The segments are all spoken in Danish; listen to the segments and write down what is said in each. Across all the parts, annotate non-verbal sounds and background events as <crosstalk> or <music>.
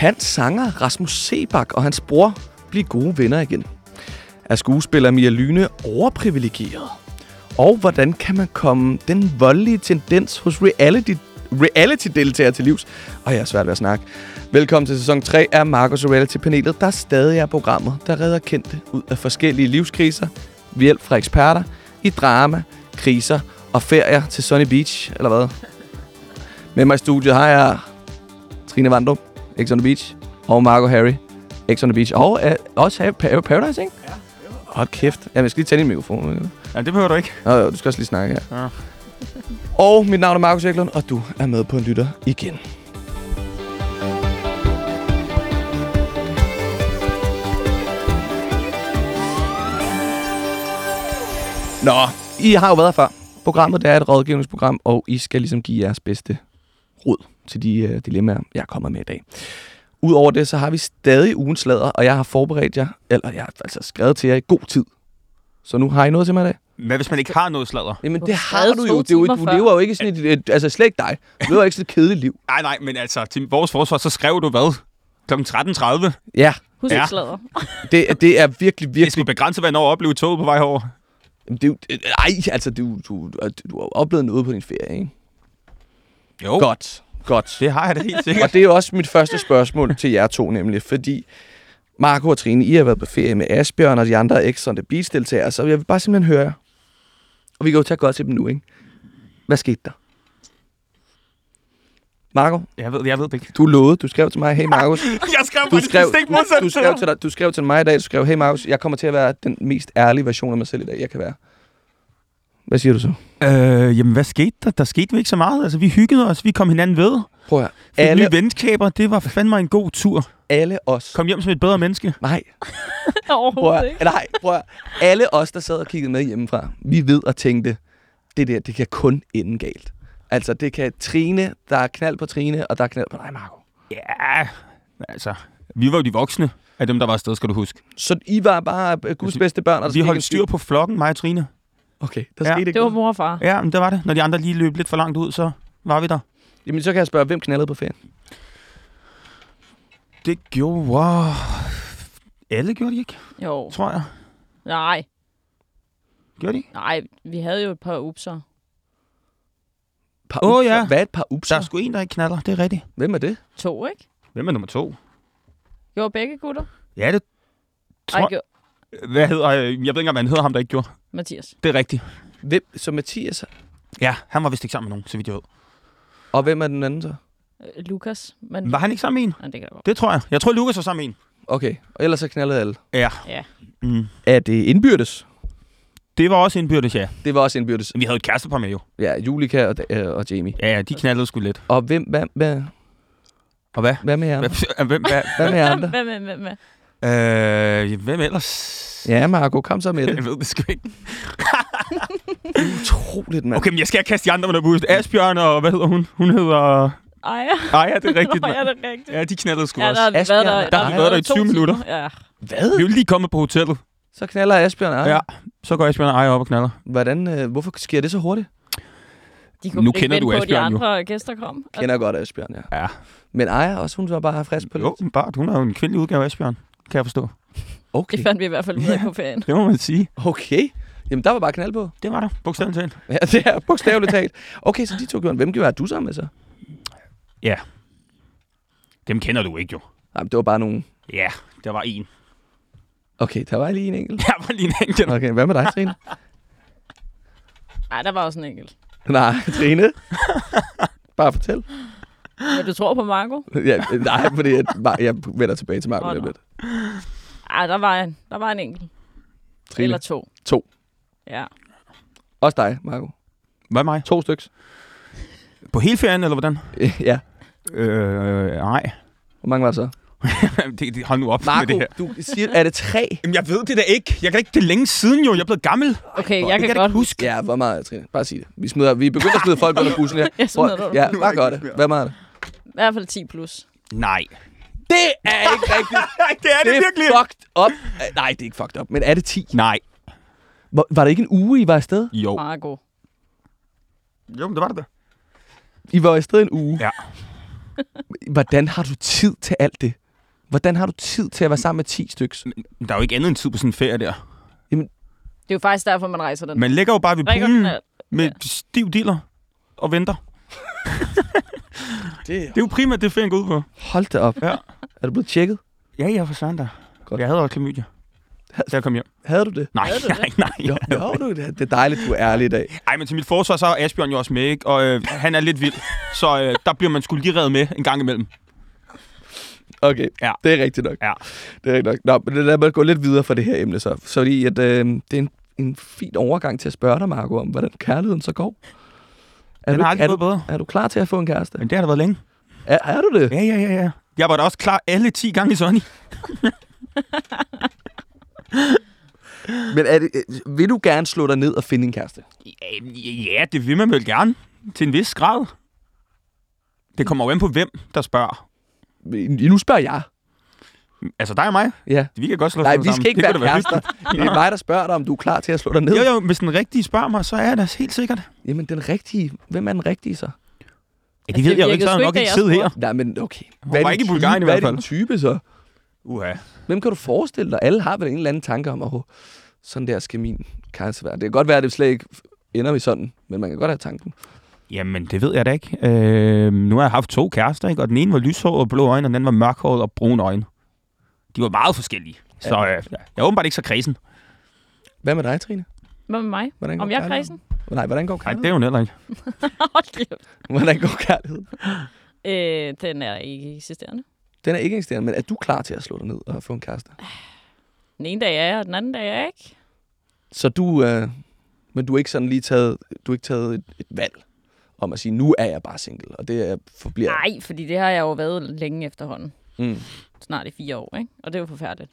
Kan sanger Rasmus Sebak og hans bror blive gode venner igen? Er skuespiller Mia Lyne overprivilegeret? Og hvordan kan man komme den voldelige tendens hos reality reality-deltagere til livs? Og jeg er svært ved at snakke. Velkommen til sæson 3 af Marcos Reality-panelet, der stadig er programmet, der redder kendte ud af forskellige livskriser, ved hjælp fra eksperter i drama, kriser og ferier til Sunny Beach, eller hvad? Med mig i studiet har jeg Trine Vandrup, X on the Beach, og Marco Harry, X on the Beach, og uh, også Paradise, ikke? Ja. Hold kæft. Ja, jeg skal lige tænde din mikrofon. Ikke? Ja, det behøver du ikke. Nå, jo, du skal også lige snakke her. Ja. Og mit navn er Markus Eklund, og du er med på en lytter igen. Nå, I har jo været her før. Programmet det er et rådgivningsprogram, og I skal ligesom give jeres bedste råd til de uh, dilemmaer, jeg er kommet med i dag. Udover det, så har vi stadig ugens slader, og jeg har forberedt jer, eller jeg har altså skrevet til jer i god tid. Så nu har I noget til mig i dag. Hvad hvis man ikke har noget sladder? Jamen, det har du jo. Det er jo timer du lever jo ikke sådan et, et, altså slet ikke dig. Du lever ikke sådan et kedeligt liv. Nej, nej, men altså, til vores forsvar, så skrev du hvad? Kl. 13.30. Ja, Husk Ja. sladder. det, det er virkelig, Det virkelig... skulle begrænse, hvad jeg når at opleve toget på vej herover. Jamen, Det, er jo- det, ej, altså, du, du, du har oplevet noget på din ferie, ikke? Jo, Godt, godt. det har jeg da helt sikkert. Og det er også mit første spørgsmål til jer to, nemlig, fordi Marco og Trine, I har været på ferie med Asbjørn og de andre on the Beach deltagere, så jeg vil bare simpelthen høre jer. Og vi kan jo tage godt til dem nu, ikke? Hvad skete der? Marco, Jeg ved, jeg ved det ikke. du lovede, du skrev til mig, hey Markus, <laughs> Jeg skrev du skrev, det stik modsat du, skrev til dig, du skrev til mig i dag, du skrev, hey Markus, jeg kommer til at være den mest ærlige version af mig selv i dag, jeg kan være. Hvad siger du så? Øh, jamen, hvad skete der? Der skete jo ikke så meget. Altså, vi hyggede os, vi kom hinanden ved. Prøv at. Fik Alle, nye venskaber, det var fandme en god tur. alle os. Kom hjem som et bedre menneske. Nej, <laughs> prøv Overhovedet at, ikke. nej, prøv at, alle os, der sad og kiggede med hjemmefra, vi ved og tænkte, det der, det kan kun ende galt. Altså, det kan Trine, der er knald på Trine, og der er knald på dig, Marco. Ja, altså, vi var jo de voksne af dem, der var afsted, skal du huske. Så I var bare øh, Guds bedste børn, og der Vi holdt styr på flokken, mig og Trine. Okay, der Ja. skete ikke Det var mor og far. Ja, men det var det. Når de andre lige løb lidt for langt ud, så var vi der. Jamen, så kan jeg spørge, hvem knaldede på ferien? Det gjorde... Wow. Alle gjorde de ikke, Jo. tror jeg. Nej, Gjorde de nej. Vi havde jo et par upser. Par Åh, upser. ja. Hvad er et par Der upser? er sgu en, der ikke knaller. Det er rigtigt. Hvem er det? To, ikke? Hvem er nummer to? Gjorde begge gutter? Ja, det Ej, tror gjorde Hvad hedder... øh, Jeg ved ikke engang, hvad han hedder, ham der ikke gjorde. Mathias. Det er rigtigt. Hvem? Så Mathias. Ja, han var vist ikke sammen med nogen, så vidt jeg ved. Og hvem er den anden så? Øh, Lukas. Men... Var han ikke sammen med en? Ja, det kan det godt. Det tror jeg. Jeg tror, Lukas var sammen med en. Okay, og ellers så knaldede alle. Ja. Ja. Mm. Er det indbyrdes? Det var også indbyrdes, ja. Det var også indbyrdes. Vi havde et kærestepar med jo. Ja, Julika og, øh, og Jamie. Ja, ja, de knaldede sgu lidt. Og hvem, hvad, hvad, Og hvad? hvad med jer? Hvad, hvem, hvad, Hvad med jer andre? <laughs> Hvem, hvem, hvem, hvem? Øh, hvem ellers? Ja, Marco, kom så med <laughs> det. Jeg ved det sgu ikke. Utroligt, mand. Okay, men jeg skal kaste de andre med der boost. Asbjørn og hvad hedder hun? Hun hedder... Ej, Ej, ja, det er rigtigt. <laughs> Mand. det er rigtigt. Ja, de knaldede sgu Ja, der også. Asbjørn, været der. der har vi været der i to 20 minutter. Ja. Hvad? Vi er jo lige kommet på hotellet. Så knaller Asbjørn og Ja. Så går Asbjørn og Ej op og knaller. Hvordan, øh, hvorfor sker det så hurtigt? De kunne Nu kender du på, at de Asbjørn jo. andre gæster kom. Kender godt Asbjørn, ja. Ja. Men Aya også, hun var bare frisk på Jo, lidt. bare, hun er jo en kvindelig udgave af Asbjørn. Kan jeg forstå. Okay. Det fandt vi i hvert fald ud af Ja. på ferien. Det må man sige. Okay. Jamen, der var bare knald på. Det var der. Bogstaveligt talt. Ja, <laughs> det er bogstaveligt talt. Okay, så de to gjorde Hvem gjorde du sammen med så? Dem kender du ikke jo. Jamen, det var bare nogen... Ja, der var en. Okay, der var lige en enkelt. <laughs> Der var lige en enkelt. Okay, hvad med dig, Trine? Nej, der var også en enkelt. Nej, Trine. <laughs> Bare fortæl. Men du tror på Marco? Ja, nej, fordi jeg, jeg vender tilbage til Marco Åh, lidt. lidt. Ej, der var en. Der var en enkelt. Trine. Eller to. To. Ja. Også dig, Marco. Hvad med mig? To styks. På hele ferien, eller hvordan? <laughs> ja. Øh, nej. Hvor mange var det så? <laughs> det, det, hold nu op med Marco, det her. du siger, er det tre? Jamen, jeg ved det da ikke. Jeg kan ikke det er længe siden jo. Jeg er blevet gammel. Okay, hvor- jeg kan kan godt huske. Ja, hvor meget, Trine? Bare sig det. Vi, smider, vi begynder at smide folk under bussen her. <laughs> Jeg smider dig ja, bare godt det. Hvad meget er det? I hvert fald 10 plus. Nej. Det er ikke <laughs> rigtigt. det er det er virkelig. fucked up. Øh, Nej, det er ikke fucked up. Men er det 10? Nej. Hvor, var det ikke en uge, I var afsted? Jo. Marco. Jo, men det var det da. I var afsted en uge. Ja. <laughs> Hvordan har du tid til alt det? Hvordan har du tid til at være sammen med 10 stykker? Der er jo ikke andet end tid på sådan en ferie der. Det er jo faktisk derfor, man rejser den. Man ligger jo bare ved poolen den af- med Ja. stiv diller og venter. <laughs> Det, Det er jo primært det, ferien går ud på. hold da op. Ja. Er du blevet tjekket? Ja, ja, for søren. Godt. Jeg havde også klamydia, da jeg kom hjem. Havde du det? Nej, Havde du nej, det? nej. Jo, jo du, det det er dejligt, du er ærlig i dag. Ej, men til mit forsvar, så er Asbjørn jo også med, ikke? Og øh, han er lidt vild. Så øh, der bliver man skulle lige reddet med en gang imellem. Okay, Ja. det er rigtigt nok. Ja. Det er rigtigt nok. Nå, men lad mig gå lidt videre fra det her emne så. Så fordi at, øh, det er en, en fin overgang til at spørge dig, Marco, om hvordan kærligheden så går. Er, Den du, har er, aldrig du, gået bedre. er du klar til at få en kæreste? Men det har der været længe. Er, er du det? Ja, ja, ja, ja. Jeg var da også klar alle 10 gange i Sony. <laughs> Men er det, vil du gerne slå dig ned og finde en kæreste? Ja, det vil man vel gerne. Til en vis grad. Det kommer jo an på, hvem der spørger. Nu spørger jeg. Altså dig og mig. Ja. Vi kan godt slå Nej, vi sammen. skal ikke Det være kærester. Det er mig, der spørger dig, om du er klar til at slå dig ned. Jo, jo, hvis den rigtige spørger mig, så er jeg da helt sikkert. Jamen, den rigtige. Hvem er den rigtige så? Ja, det ved jeg jo ikke, så nok ikke siddet her. Nej, men okay. Hun var ikke i Bulgarien i Hvad er din type så? Uha. Hvem kan du forestille dig? Alle har vel en eller anden tanke om, at oh, sådan der skal min kæreste være. Det kan godt være, at det slet ikke ender vi sådan, men man kan godt have tanken. Jamen, det ved jeg da ikke. Øh, nu har jeg haft to kærester, ikke? og den ene var lyshåret og blå øjne, og den anden var mørkhåret og brune øjne. De var meget forskellige. Så øh, jeg er åbenbart ikke så kredsen. Hvad med dig, Trine? Hvad med mig? Hvordan går Om jeg er kærligheden? kredsen? Nej, hvordan går Nej, det kærligheden? er hun heller ikke. <laughs> Hvordan går kærligheden? Øh, den er ikke eksisterende. Den er ikke eksisterende, men er du klar til at slå dig ned og få en kæreste? Den ene dag er jeg, og den anden dag er jeg ikke. Så du, øh, men du er ikke sådan lige taget, du har ikke taget et, et valg om at sige, nu er jeg bare single, og det er, forbliver. Nej, fordi det har jeg jo været længe efterhånden. Mm. Snart i fire år, ikke? Og det er jo forfærdeligt.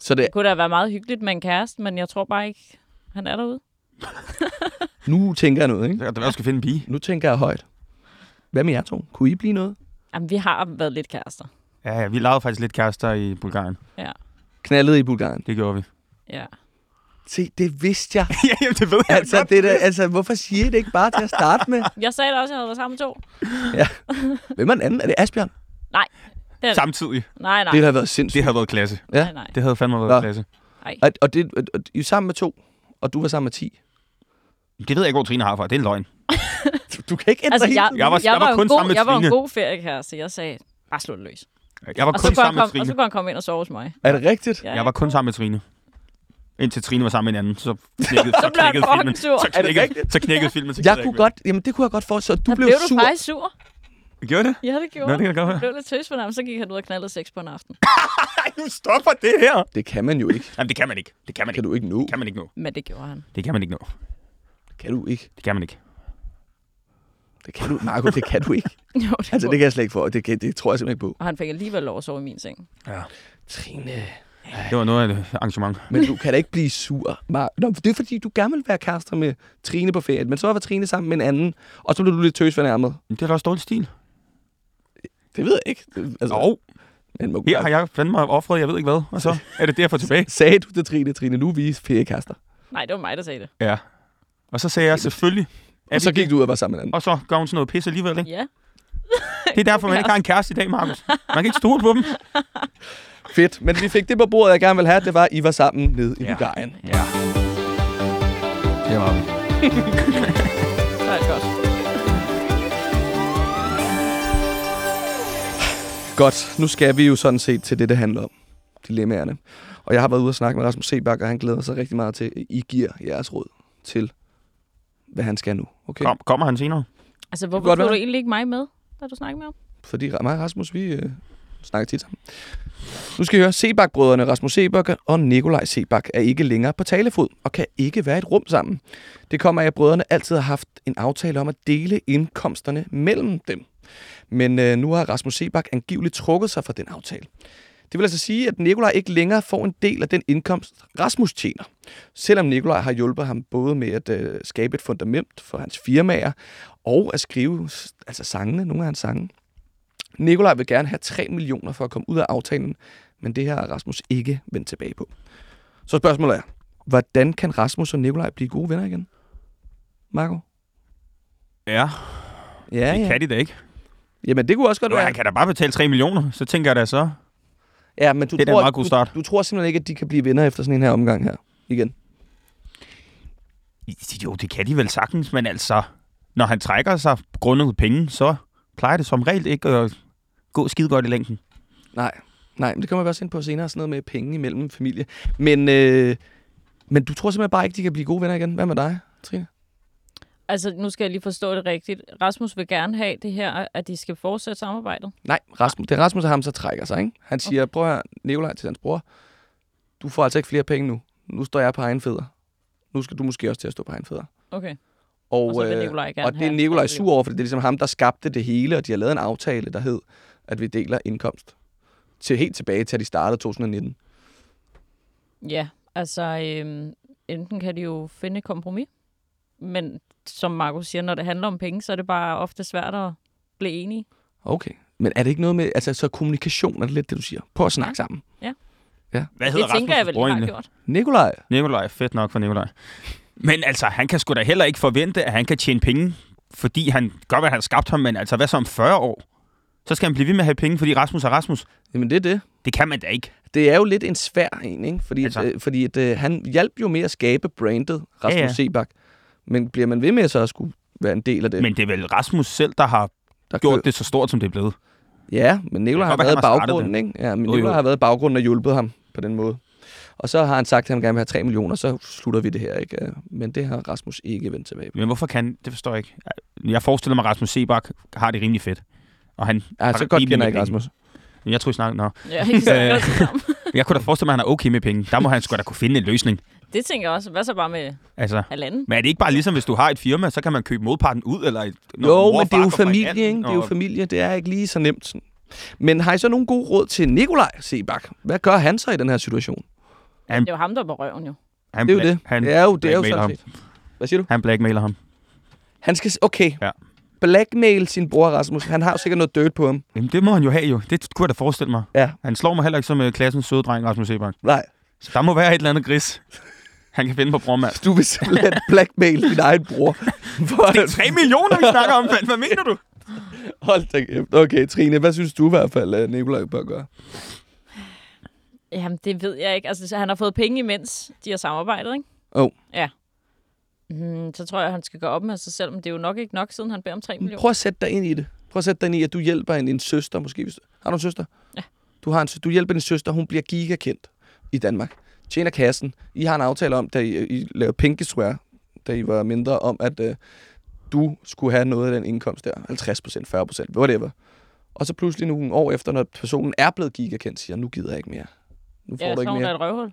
Så det, Det kunne da være meget hyggeligt med en kæreste, men jeg tror bare ikke, han er derude. <laughs> nu tænker jeg noget, ikke? Det være, at jeg skal finde en pige. Nu tænker jeg højt. Hvad med jer to? Kunne I blive noget? Jamen, vi har været lidt kærester. Ja, ja, vi lavede faktisk lidt kærester i Bulgarien. Knaldet i Bulgarien. Det gjorde vi. Ja. Se, det vidste jeg. <laughs> ja, jamen, det ved jeg altså, det der, altså, hvorfor siger I det ikke bare til at starte med? Jeg sagde da også, at jeg havde været sammen med to. Hvem er den anden? Er det Asbjørn? Det det. Samtidig. Nej, nej. Det har været sindssygt. Det havde været klasse. ja. nej, nej. Det havde fandme været Nå. klasse. Og, og, det, og, og, I er sammen med to, og du var sammen med ti. Det ved jeg ikke, hvor Trine har fra. Det er en løgn. Du, du kan ikke ændre Altså, jeg. Jeg var- jeg var jo kun god, sammen med Jeg var en Trine. god feriekæreste. Jeg sagde, bare slå det løs. Jeg var Og så, kun sammen med komme, og så Trine. kunne han komme ind og sove hos mig. Er det rigtigt? Ja, Jeg var kun sammen med Trine. Indtil Trine var sammen med en anden, så knækkede, <laughs> så knækkede filmen. sur. Så knækkede, så knækkede filmen. Så Jeg kunne godt, jamen det kunne jeg godt få, så du blev, blev du sur. faktisk sur? Gjorde det? Ja, det gjorde Nå, det kan godt Jeg være. blev lidt tøs for ham, så gik han ud og knaldede sex på en aften. <laughs> Nu stopper det her. Det kan man jo ikke. Jamen, det kan man ikke. Det kan man Kan ikke. du ikke nå? Det kan man ikke nå. Men det gjorde han. Det kan man ikke nå. Kan du ikke? Det kan man ikke. Det kan du, Marco, det kan du ikke. <laughs> Jo, det Altså, det kan jeg slet ikke få. Det, kan, det tror jeg simpelthen ikke på. Og han fik alligevel lov at sove i min seng. Ja. Trine, Det var noget af det arrangement. men du kan da ikke blive sur. Mar- Nå, det er fordi, du gerne vil være kærester med Trine på ferien, men så var Trine sammen med en anden, og så blev du lidt tøs fornærmet. Det er da også dårlig stil. Det ved jeg ikke. Det, altså, Og men må, her har jeg fandme offret, jeg ved ikke hvad. Og så er det derfor tilbage. <laughs> Sagde du til Trine, Trine, nu er vi feriekærester. Nej, det var mig, der sagde det. Ja. Og så sagde jeg selvfølgelig. Og så gik du ud og var sammen med en anden. Og så gør hun sådan noget pis alligevel, ikke? Ja. <laughs> Det er derfor, man ikke har en kæreste i dag, Markus. Man kan ikke stole på dem. <laughs> Fedt. Men vi fik det på bordet, jeg gerne vil have. Det var, at I var sammen nede i Ja. Bulgarien. Ja. Det var vi. Godt, nu skal vi jo sådan set til det, det handler om. Dilemmaerne. Og jeg har været ude og snakke med Rasmus Sebak, og han glæder sig rigtig meget til, at I giver jeres råd til, hvad han skal nu. Okay? Kom, kommer han senere? Altså, hvorfor tog være. du egentlig ikke mig med, da du snakkede med ham? Fordi mig og Rasmus, vi øh, snakker tit sammen. Nu skal I høre, Sebak-brødrene Rasmus Sebak og Nikolaj Sebak er ikke længere på talefod og kan ikke være i et rum sammen. Det kommer af, at brødrene altid har haft en aftale om at dele indkomsterne mellem dem. Men øh, nu har Rasmus Sebak angiveligt trukket sig fra den aftale. Det vil altså sige, at Nikolaj ikke længere får en del af den indkomst, Rasmus tjener. Selvom Nikolaj har hjulpet ham både med at øh, skabe et fundament for hans firmaer og at skrive altså sangene, nogle af hans sange. Nikolaj vil gerne have 3 millioner for at komme ud af aftalen, men det her har Rasmus ikke vendt tilbage på. Så spørgsmålet er, hvordan kan Rasmus og Nikolaj blive gode venner igen? Marco? Ja, Ja, det ja. kan de da ikke. Jamen, det kunne også godt Nu, være. han kan da bare betale 3 millioner, så tænker jeg da så. Ja, men du Det er da en tror, meget god start. Du, du tror simpelthen ikke, at de kan blive vinder efter sådan en her omgang her igen? Jo, det kan de vel sagtens, men altså, når han trækker sig grundet penge, så plejer det som regel ikke at gå skide godt i længden. Nej, nej, men det kommer vi også ind på senere, sådan noget med penge imellem familie. Men, øh, men du tror simpelthen bare ikke, de kan blive gode venner igen? Hvad med dig, Trine? Altså, nu skal jeg lige forstå det rigtigt. Rasmus vil gerne have det her, at de skal fortsætte samarbejdet. Nej, Rasmus, det er Rasmus, der ham så trækker sig, ikke? Han siger, okay. prøv at Nikolaj til hans bror, du får altså ikke flere penge nu. Nu står jeg på egen fædre. Nu skal du måske også til at stå på egen fædre. Okay. Og, Og øh, og det er Nikolaj sur over, for det er ligesom ham, der skabte det hele, og de har lavet en aftale, der hed, at vi deler indkomst. Til helt tilbage til, at de startede 2019. Ja, altså, øhm, enten kan de jo finde et kompromis, men som Markus siger, når det handler om penge, så er det bare ofte svært at blive enige. Okay. Men er det ikke noget med, altså så kommunikation er det lidt det, du siger? Prøv at snakke Ja. sammen. Hvad Det tænker jeg vel, har gjort. Nikolaj, Nikolaj, fedt nok for Nikolaj. Men altså, han kan sgu da heller ikke forvente, at han kan tjene penge, fordi han gør, hvad han har skabt ham, men altså, hvad så om 40 år? Så skal han blive ved med at have penge, fordi Rasmus er Rasmus. jamen det er det. Det kan man da ikke. Det er jo lidt en svær en, ikke? Fordi, Altså. øh, fordi at, øh, han hjalp jo med at skabe brandet, Rasmus Ja, ja, ja. ja. Sebak. Men bliver man ved med så at skulle være en del af det? Men det er vel Rasmus selv, der har der gjort det så stort, som det er blevet. Ja, men Nikolaj Det har været i har startet baggrunden, ikke? Ja, men jo. har været i baggrunden og hjulpet ham på den måde. Og så har han sagt, at han gerne vil have 3 millioner, så slutter vi det her, ikke? Øh, Men det har Rasmus ikke vendt tilbage på. Men hvorfor kan Det forstår jeg ikke. Jeg forestiller mig, at Rasmus Sebak har det rimelig fedt. Og han, Ja, har så godt kender med jeg ikke. Rasmus. Men Jeg tror, I snakker... Nå. Ja, ikke Øh. så Jeg kunne da forestille mig, at han er okay med penge. Der må han sgu da kunne finde en løsning. Det tænker jeg også. Hvad så bare med Altså, halvanden? men er det ikke bare ligesom, hvis du har et firma, så kan man købe modparten ud, eller... Et, Jo, men det er jo familie, ikke? Det er jo familie. Det er ikke lige så nemt. sådan. Men har I så nogle gode råd til Nikolaj Sebak? Hvad gør han så i den her situation? Han, Det er jo ham, der er på røven jo. han, Det er jo det. Han, det er jo, det er jo sådan set. Hvad siger du? han blackmailer ham. Han skal... Okay. Ja. Blackmail sin bror Rasmus. Han har jo sikkert noget dirt på ham. Jamen, det må han jo have jo. Det kunne jeg da forestille mig. Ja. Han slår mig heller ikke som uh, klassens søde dreng, Rasmus Sebak. Nej. Så der må være et eller andet gris, han kan finde på brormand. Du vil simpelthen <laughs> blackmail din egen bror. For Det er 3 millioner, vi snakker om. Hvad, hvad mener du? Hold da kæft. Okay, Trine, hvad synes du i hvert fald, at Nikolaj bør gøre? Jamen, det ved jeg ikke. Altså, så han har fået penge imens de har samarbejdet, ikke? Jo. Ja. Hmm, så tror jeg, han skal gå op med sig selv, men det er jo nok ikke nok, siden han beder om 3 millioner. Prøv at sætte dig ind i det. Prøv at sætte dig ind i, at du hjælper en, en søster, måske. Hvis, har du en søster? Ja. Du, har en, du hjælper din søster, hun bliver gigakendt i Danmark. Tjener kassen. I har en aftale om, da I, I lavede Pinky Swear, da I var mindre, om at uh, du skulle have noget af den indkomst der. 50 procent, 40 procent, whatever. Og så pludselig nogle år efter, når personen er blevet gigakendt, siger, nu gider jeg ikke mere. Nu får Ja, du så ikke er hun da mere. et røvhul.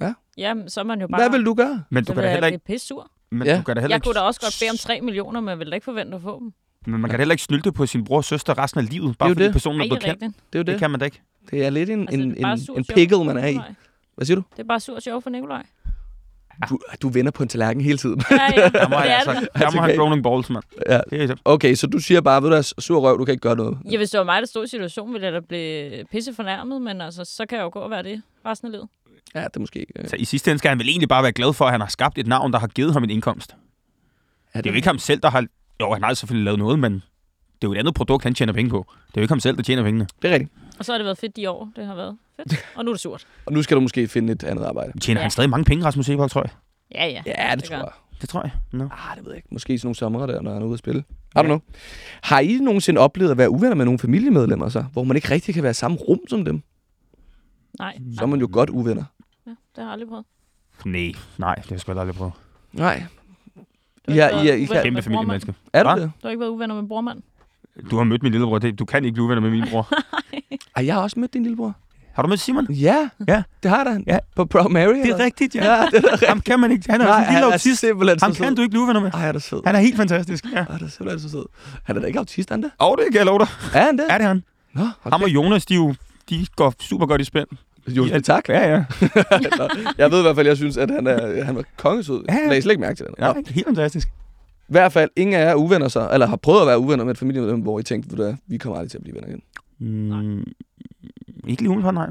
Ja. Jamen, så er man jo bare... Hvad vil du gøre? Men Så du kan vil da jeg heller ikke... pisse sur. Men Ja. du kan da heller Jeg ikke, kunne da også godt bede om 3 millioner, men jeg ville da ikke forvente at få dem. men man kan da heller ikke snylte på sin bror og søster resten af livet, bare Det er fordi det. personen er blevet det er kendt. Det er jo Det det. kan man da ikke. Det er lidt en, Altså, en, er en, en pickle, man er i. Hvad siger du? Det er bare sur sjov for Nikolaj. Du, du vender på en tallerken hele tiden. Ja, ja. <laughs> Der må, det jeg, er altså, det. der må han Okay. rolling balls, mand. ja. Det er, Okay, så du siger bare, ved du, hvad, sur røv, du kan ikke gøre noget. Ja, hvis det var mig, der stod i situationen, ville jeg da blive pisse fornærmet, men altså, så kan jeg jo gå og være det resten af livet. Ja, det er måske... Øh, så i sidste ende skal han vel egentlig bare være glad for, at han har skabt et navn, der har givet ham en indkomst. er Det er jo ikke ham selv, der har... Jo, han har selvfølgelig lavet noget, men det er jo et andet produkt, han tjener penge på. Det er jo ikke ham selv, der tjener pengene. Det er rigtigt. Og så har det været fedt de år, det har været. Fedt. Og nu er det surt. Og nu skal du måske finde et andet arbejde. Tjener Ja. han stadig mange penge, Rasmus Sebak, tror jeg? Ja, ja. Ja, det, Det tror gør jeg. Det tror jeg. No. Ah, det ved jeg ikke. Måske sådan nogle sommer der, når han er ude at spille. I don't know. Har I nogensinde oplevet at være uvenner med nogle familiemedlemmer så, hvor man ikke rigtig kan være i samme rum som dem? Nej, Så er man jo godt uvenner. ja, det har jeg aldrig prøvet. Nej, nej, det har jeg sgu aldrig prøvet. Nej. Ja, har I, kan, Kæmpe familiemenneske. er du Hva? det? Du har ikke været uvenner med brormand? Du har mødt min lillebror. Du kan ikke blive uvenner med min bror. <laughs> Ej, jeg har også mødt din lillebror. Har du mødt Simon? Ja, Ja. det har der. Ja. På Proud Mary. Det er rigtigt, ja. Ja, det er rigtigt. Ham kan man ikke. Han er Nej, en lille han autist. simpelthen Ham kan du ikke blive uvenner med. Ej, er så sød. Han er helt fantastisk. Ja. Ej, det er simpelthen så sød. Han er da ikke autist, han det? Og det kan jeg love dig. Er han det? Er det han? Nå, hold Ham og Jonas, de, jo, de går super godt i spænd. Jo, Ja, tak. Ja, ja. <laughs> Nå, jeg ved i hvert fald, jeg synes, at han, er, han var kongesød. Ja, ja. Lagde slet ikke mærke til den. ja Nå, helt fantastisk. I hvert fald, ingen af jer er uvenner så, eller har prøvet at være uvenner med et familiemedlem, hvor I tænkte, hvad, vi kommer aldrig til at blive venner igen. Mm, ikke lige umiddelbart, nej.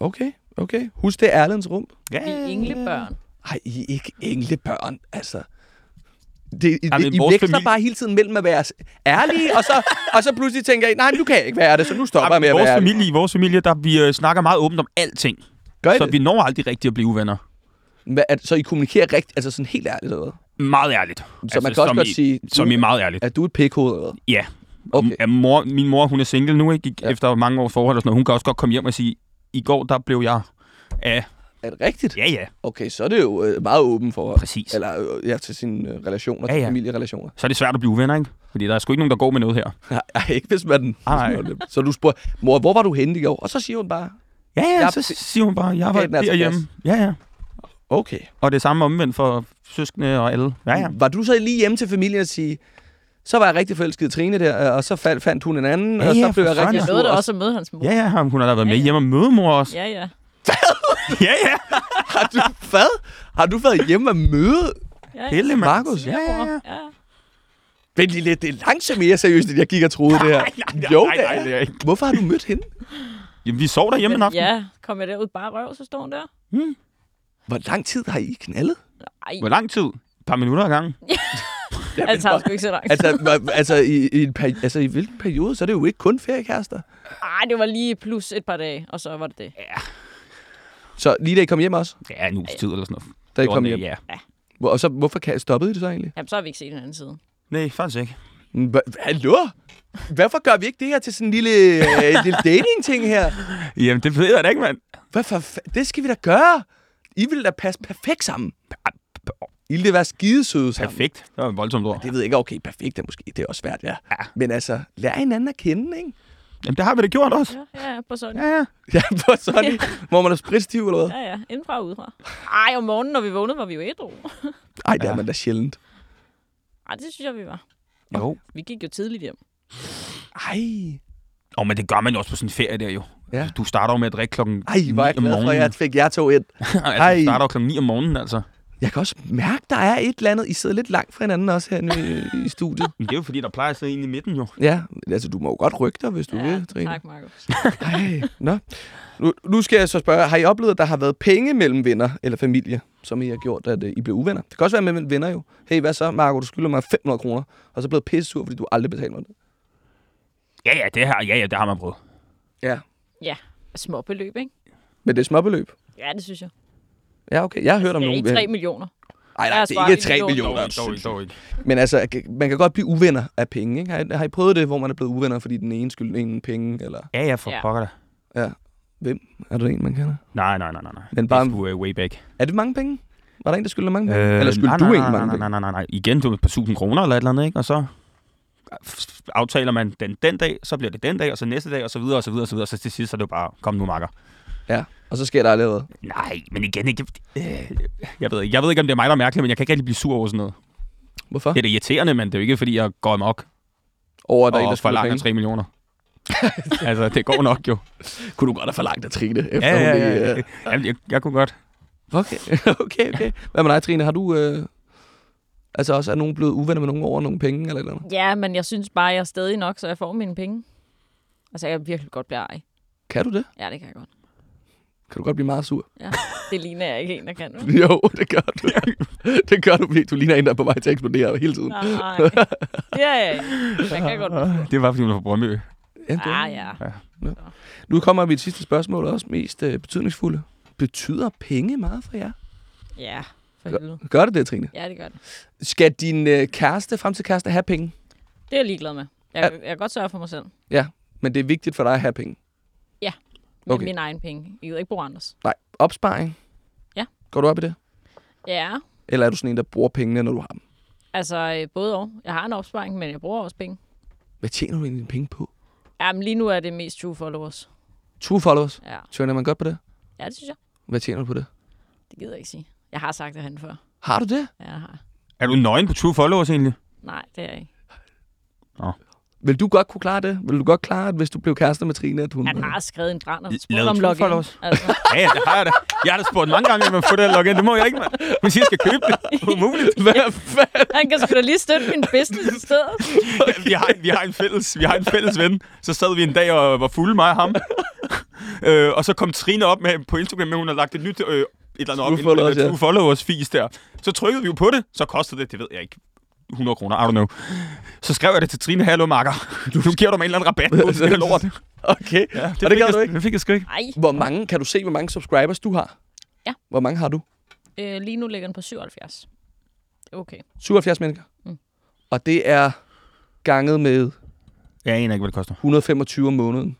Okay, okay. Husk det er Erlends rum. Ja, er englebørn. Ej, I er ikke englebørn, altså. det, I, Jamen, I vores veksler familie- bare hele tiden mellem at være ærlige, og så, og så pludselig tænker I, nej, nu kan jeg ikke være det, så nu stopper jeg med I at vores være ærlig. familie, I vores familie, der vi øh, snakker meget åbent om alting. Gør I Så det? vi når aldrig rigtigt at blive uvenner. Hvad, at, så I kommunikerer rigtigt, altså sådan helt ærligt eller hvad? Meget ærligt. Så man kan også godt i, sige, Som du- i meget ærligt. at du er et pikhoved eller hvad? Ja. Okay. Okay. Mor, min mor, hun er single nu, ikke? Ja. Ja. Efter mange års forhold og sådan noget. Hun kan også godt komme hjem og sige, i går, der blev jeg af... Er det rigtigt? Ja, ja. Okay, så er det jo øh, meget åben for Præcis. Eller øh, ja, til sine øh, relationer, Ja, til ja. familierelationer. Så er det svært at blive uvenner, ikke? Fordi der er sgu ikke nogen, der går med noget her. <laughs> Nej, ej, ikke hvis man... Ej. hvis man- Så du spurgte, mor, hvor var du henne i går? Og så siger hun bare, Ja, ja, Jeg- så siger hun bare, jeg var er derhjemme. Ja, ja. okay. Og det samme omvendt for søskende og alle. Ja, ja. Var du så lige hjemme til familien og sige, så var jeg rigtig forelsket i Trine der, og så fandt, fandt hun en anden, Ja, og så ja, blev jeg rigtig Jeg sur. nåede da og- også at møde hans mor. Ja, ja, hun har da været med Ja, ja. hjemme og møde mor også. Ja, ja. <laughs> Ja, ja. Har du, hvad? Har du været hjemme og møde? ja, ja. Helle. Markus? Ja, ja, ja. ja. Vent lige lidt, det er langt så mere seriøst, end jeg gik og troede det her. Nej, nej, jo, nej, det nej, det er ikke. Hvorfor har du mødt hende? Jamen, vi sov derhjemme en aften. ja, kom jeg derud bare røv, så stod hun der. Hvor lang tid har I knaldet? Ej, Hvor lang tid? Et par minutter ad gangen. <laughs> han tager sgu ikke så langt. Altså, altså, i, i, en peri- altså, i hvilken periode? Så er det jo ikke kun feriekærester. Ej, det var lige plus et par dage, og så var det det. Så lige da I kom hjem også? Ja, en uges tid eller sådan noget. Da I kom 14 hjem? Ja. Hvor- Og så, hvorfor kan, stoppede I det så egentlig? Jamen, så har vi ikke set den anden side. Nej, faktisk ikke. Hva- Hallo? Hvorfor gør vi ikke det her til sådan en lille, øh, lille dating-ting her? Jamen, det ved jeg da ikke, mand. Hvad for fa- det skal vi da gøre. I vil da passe perfekt sammen. I vil da være skidesøde sammen. Perfekt. Det var et voldsomt ord. Det ved jeg ikke. Okay, perfekt er måske. Det er også svært, ja. ja. Men altså, lær hinanden at kende, ikke? Jamen, det har vi da gjort også. Ja, ja, på sådan. Ja, ja. <laughs> Ja, på sådan. <laughs> Hvor man er spritstiv eller hvad? Ja, ja, indfra og udefra. Ej, om morgenen, når vi vågnede, var vi jo ædru. <laughs> Ej, det er Ja. man da sjældent. Ej, det synes jeg, vi var. Jo. Vi gik jo tidligt hjem. Ej. Og men det gør man jo også på sådan en ferie der jo. Ja. Du starter jo med at drikke klokken Ej, hvor er jeg 9 om glad for, at jeg fik jer to ind. altså, Ej. du starter jo klokken 9 om morgenen, altså. Jeg kan også mærke, der er et eller andet. I sidder lidt langt fra hinanden også her i, i studiet. Men det er jo fordi, der plejer at sidde en i midten jo. Ja, altså du må jo godt rykke dig, hvis du ja, vil, Trine. tak, Markus. Ej, nå. Nu, nu skal jeg så spørge, har I oplevet, at der har været penge mellem venner eller familie, som I har gjort, at uh, I blev uvenner? Det kan også være mellem venner jo. Hey, hvad så, Marco, du skylder mig 500 kroner, og så blevet pisse sur, fordi du aldrig betaler mig det. Ja, ja, det har, ja, ja, det har man prøvet. Ja. Ja, små beløb, ikke? Men det er småbeløb. Ja, det synes jeg. Ja, okay. Jeg har hørt om Det er nogen. ikke 3 millioner. Ej, Jeg nej, har det er ikke en 3 million. millioner. Dog ikke, dog ikke. Men altså, man kan godt blive uvenner af penge, ikke? Har I, har I prøvet det, hvor man er blevet uvenner, fordi den ene skylder en penge, eller... Ja, ja, for Ja. pokker da. Ja. Hvem? Er du en, man kender? Nej, nej, nej, nej. nej. Men bare- Det er uh, way back. Er det mange penge? Var der en, der skylder mange penge? eller skylder nej, du nej, en nej, mange nej, penge? nej, nej, nej, nej. Igen, du er et par tusind kroner eller et eller andet, ikke? Og så aftaler man den den dag, så bliver det den dag, og så næste dag, og så videre, og så videre, og så videre. Så til sidst så er det jo bare, kom nu, makker. Ja, og så sker der aldrig noget. Nej, men igen, ikke, øh, jeg, ved, ikke- jeg ved ikke, om det er mig, der er mærkelig, men jeg kan ikke rigtig blive sur over sådan noget. Hvorfor? Det er da irriterende, men det er jo ikke, fordi jeg går amok Over, at der er en, der og forlanger penge. 3 millioner. <laughs> altså, det går nok jo. Kunne du godt have forlangt af Trine? Efter Ja, ja, hun ja. lige, ja. øh, Jamen, jeg, jeg kunne godt. Okay, <laughs> okay, okay. Hvad med dig, Trine? Har du... Øh, altså også, er nogen blevet uvenner med nogen over nogle penge, eller eller andet? Ja, men jeg synes bare, jeg er stadig nok, så jeg får mine penge. Altså, jeg kan virkelig godt blive ej. Kan du det? Ja, det kan jeg godt. Kan du godt blive meget sur? Ja. Det ligner jeg ikke en, der kan. <laughs> Jo, det gør du. det gør du, fordi du ligner en, der er på vej til at eksplodere hele tiden. Nej, det er jeg kan godt. Det var, fordi hun var fra Brøndby. Ja, det er- Ah, ja. Nu kommer mit sidste spørgsmål, også mest øh, betydningsfulde. Betyder penge meget for jer? Ja, for helvede. Gør det det, Trine? Ja, det gør det. Skal din øh, kæreste, fremtidig kæreste, have penge? Det er jeg ligeglad med. Jeg, jeg kan godt sørge for mig selv. Men det er vigtigt for dig at have penge. Med Okay. okay. min egen penge. Jeg gider ikke bruge andres. Nej, opsparing? Ja. Går du op i det? Ja, Eller er du sådan en, der bruger pengene, når du har dem? altså øh, både og. Jeg har en opsparing, men jeg bruger også penge. Hvad tjener du egentlig dine penge på? Jamen, lige nu er det mest true followers. True followers. Ja, Tjener man godt på det? ja det synes jeg. Hvad tjener du på det? Det gider jeg ikke sige. Jeg har sagt det han før. Har du det? Ja, jeg har. Er du nøgen på True Followers egentlig? Nej, det er jeg ikke. Vil du godt kunne klare det? Vil du godt klare, at hvis du blev kærester med Trine, at hun... Han har skrevet en brand og spurgt om login. Altså, <laughs> Ja, ja, det har jeg da. Jeg har da spurgt mange gange, om jeg får det login. Det må jeg ikke. Hun siger, jeg skal købe det. Umuligt. <laughs> Hvad fanden? han kan sgu da lige støtte min business i stedet. <laughs> vi, har, vi, har en fælles, vi har en fælles ven. Så sad vi en dag og var fulde, mig og ham. øh, og så kom Trine op med på Instagram, med hun har lagt et nyt øh, et eller andet op, followers, en ja. True Followers fis der. Så trykkede vi jo på det, så kostede det, det ved jeg ikke, 100 kroner, I don't know. Så skrev jeg det til Trine, hallo makker. Du, du giver dig med en eller anden rabat på det lort. Okay. Ja, det, det fik gad du ikke? Det fik jeg sgu ikke. Ej, Hvor mange, kan du se, hvor mange subscribers du har? Ja. Hvor mange har du? øh, lige nu ligger den på 77. Okay. 77 mennesker. Mm. Og det er ganget med Jeg aner ikke, hvad det koster. 125 om måneden.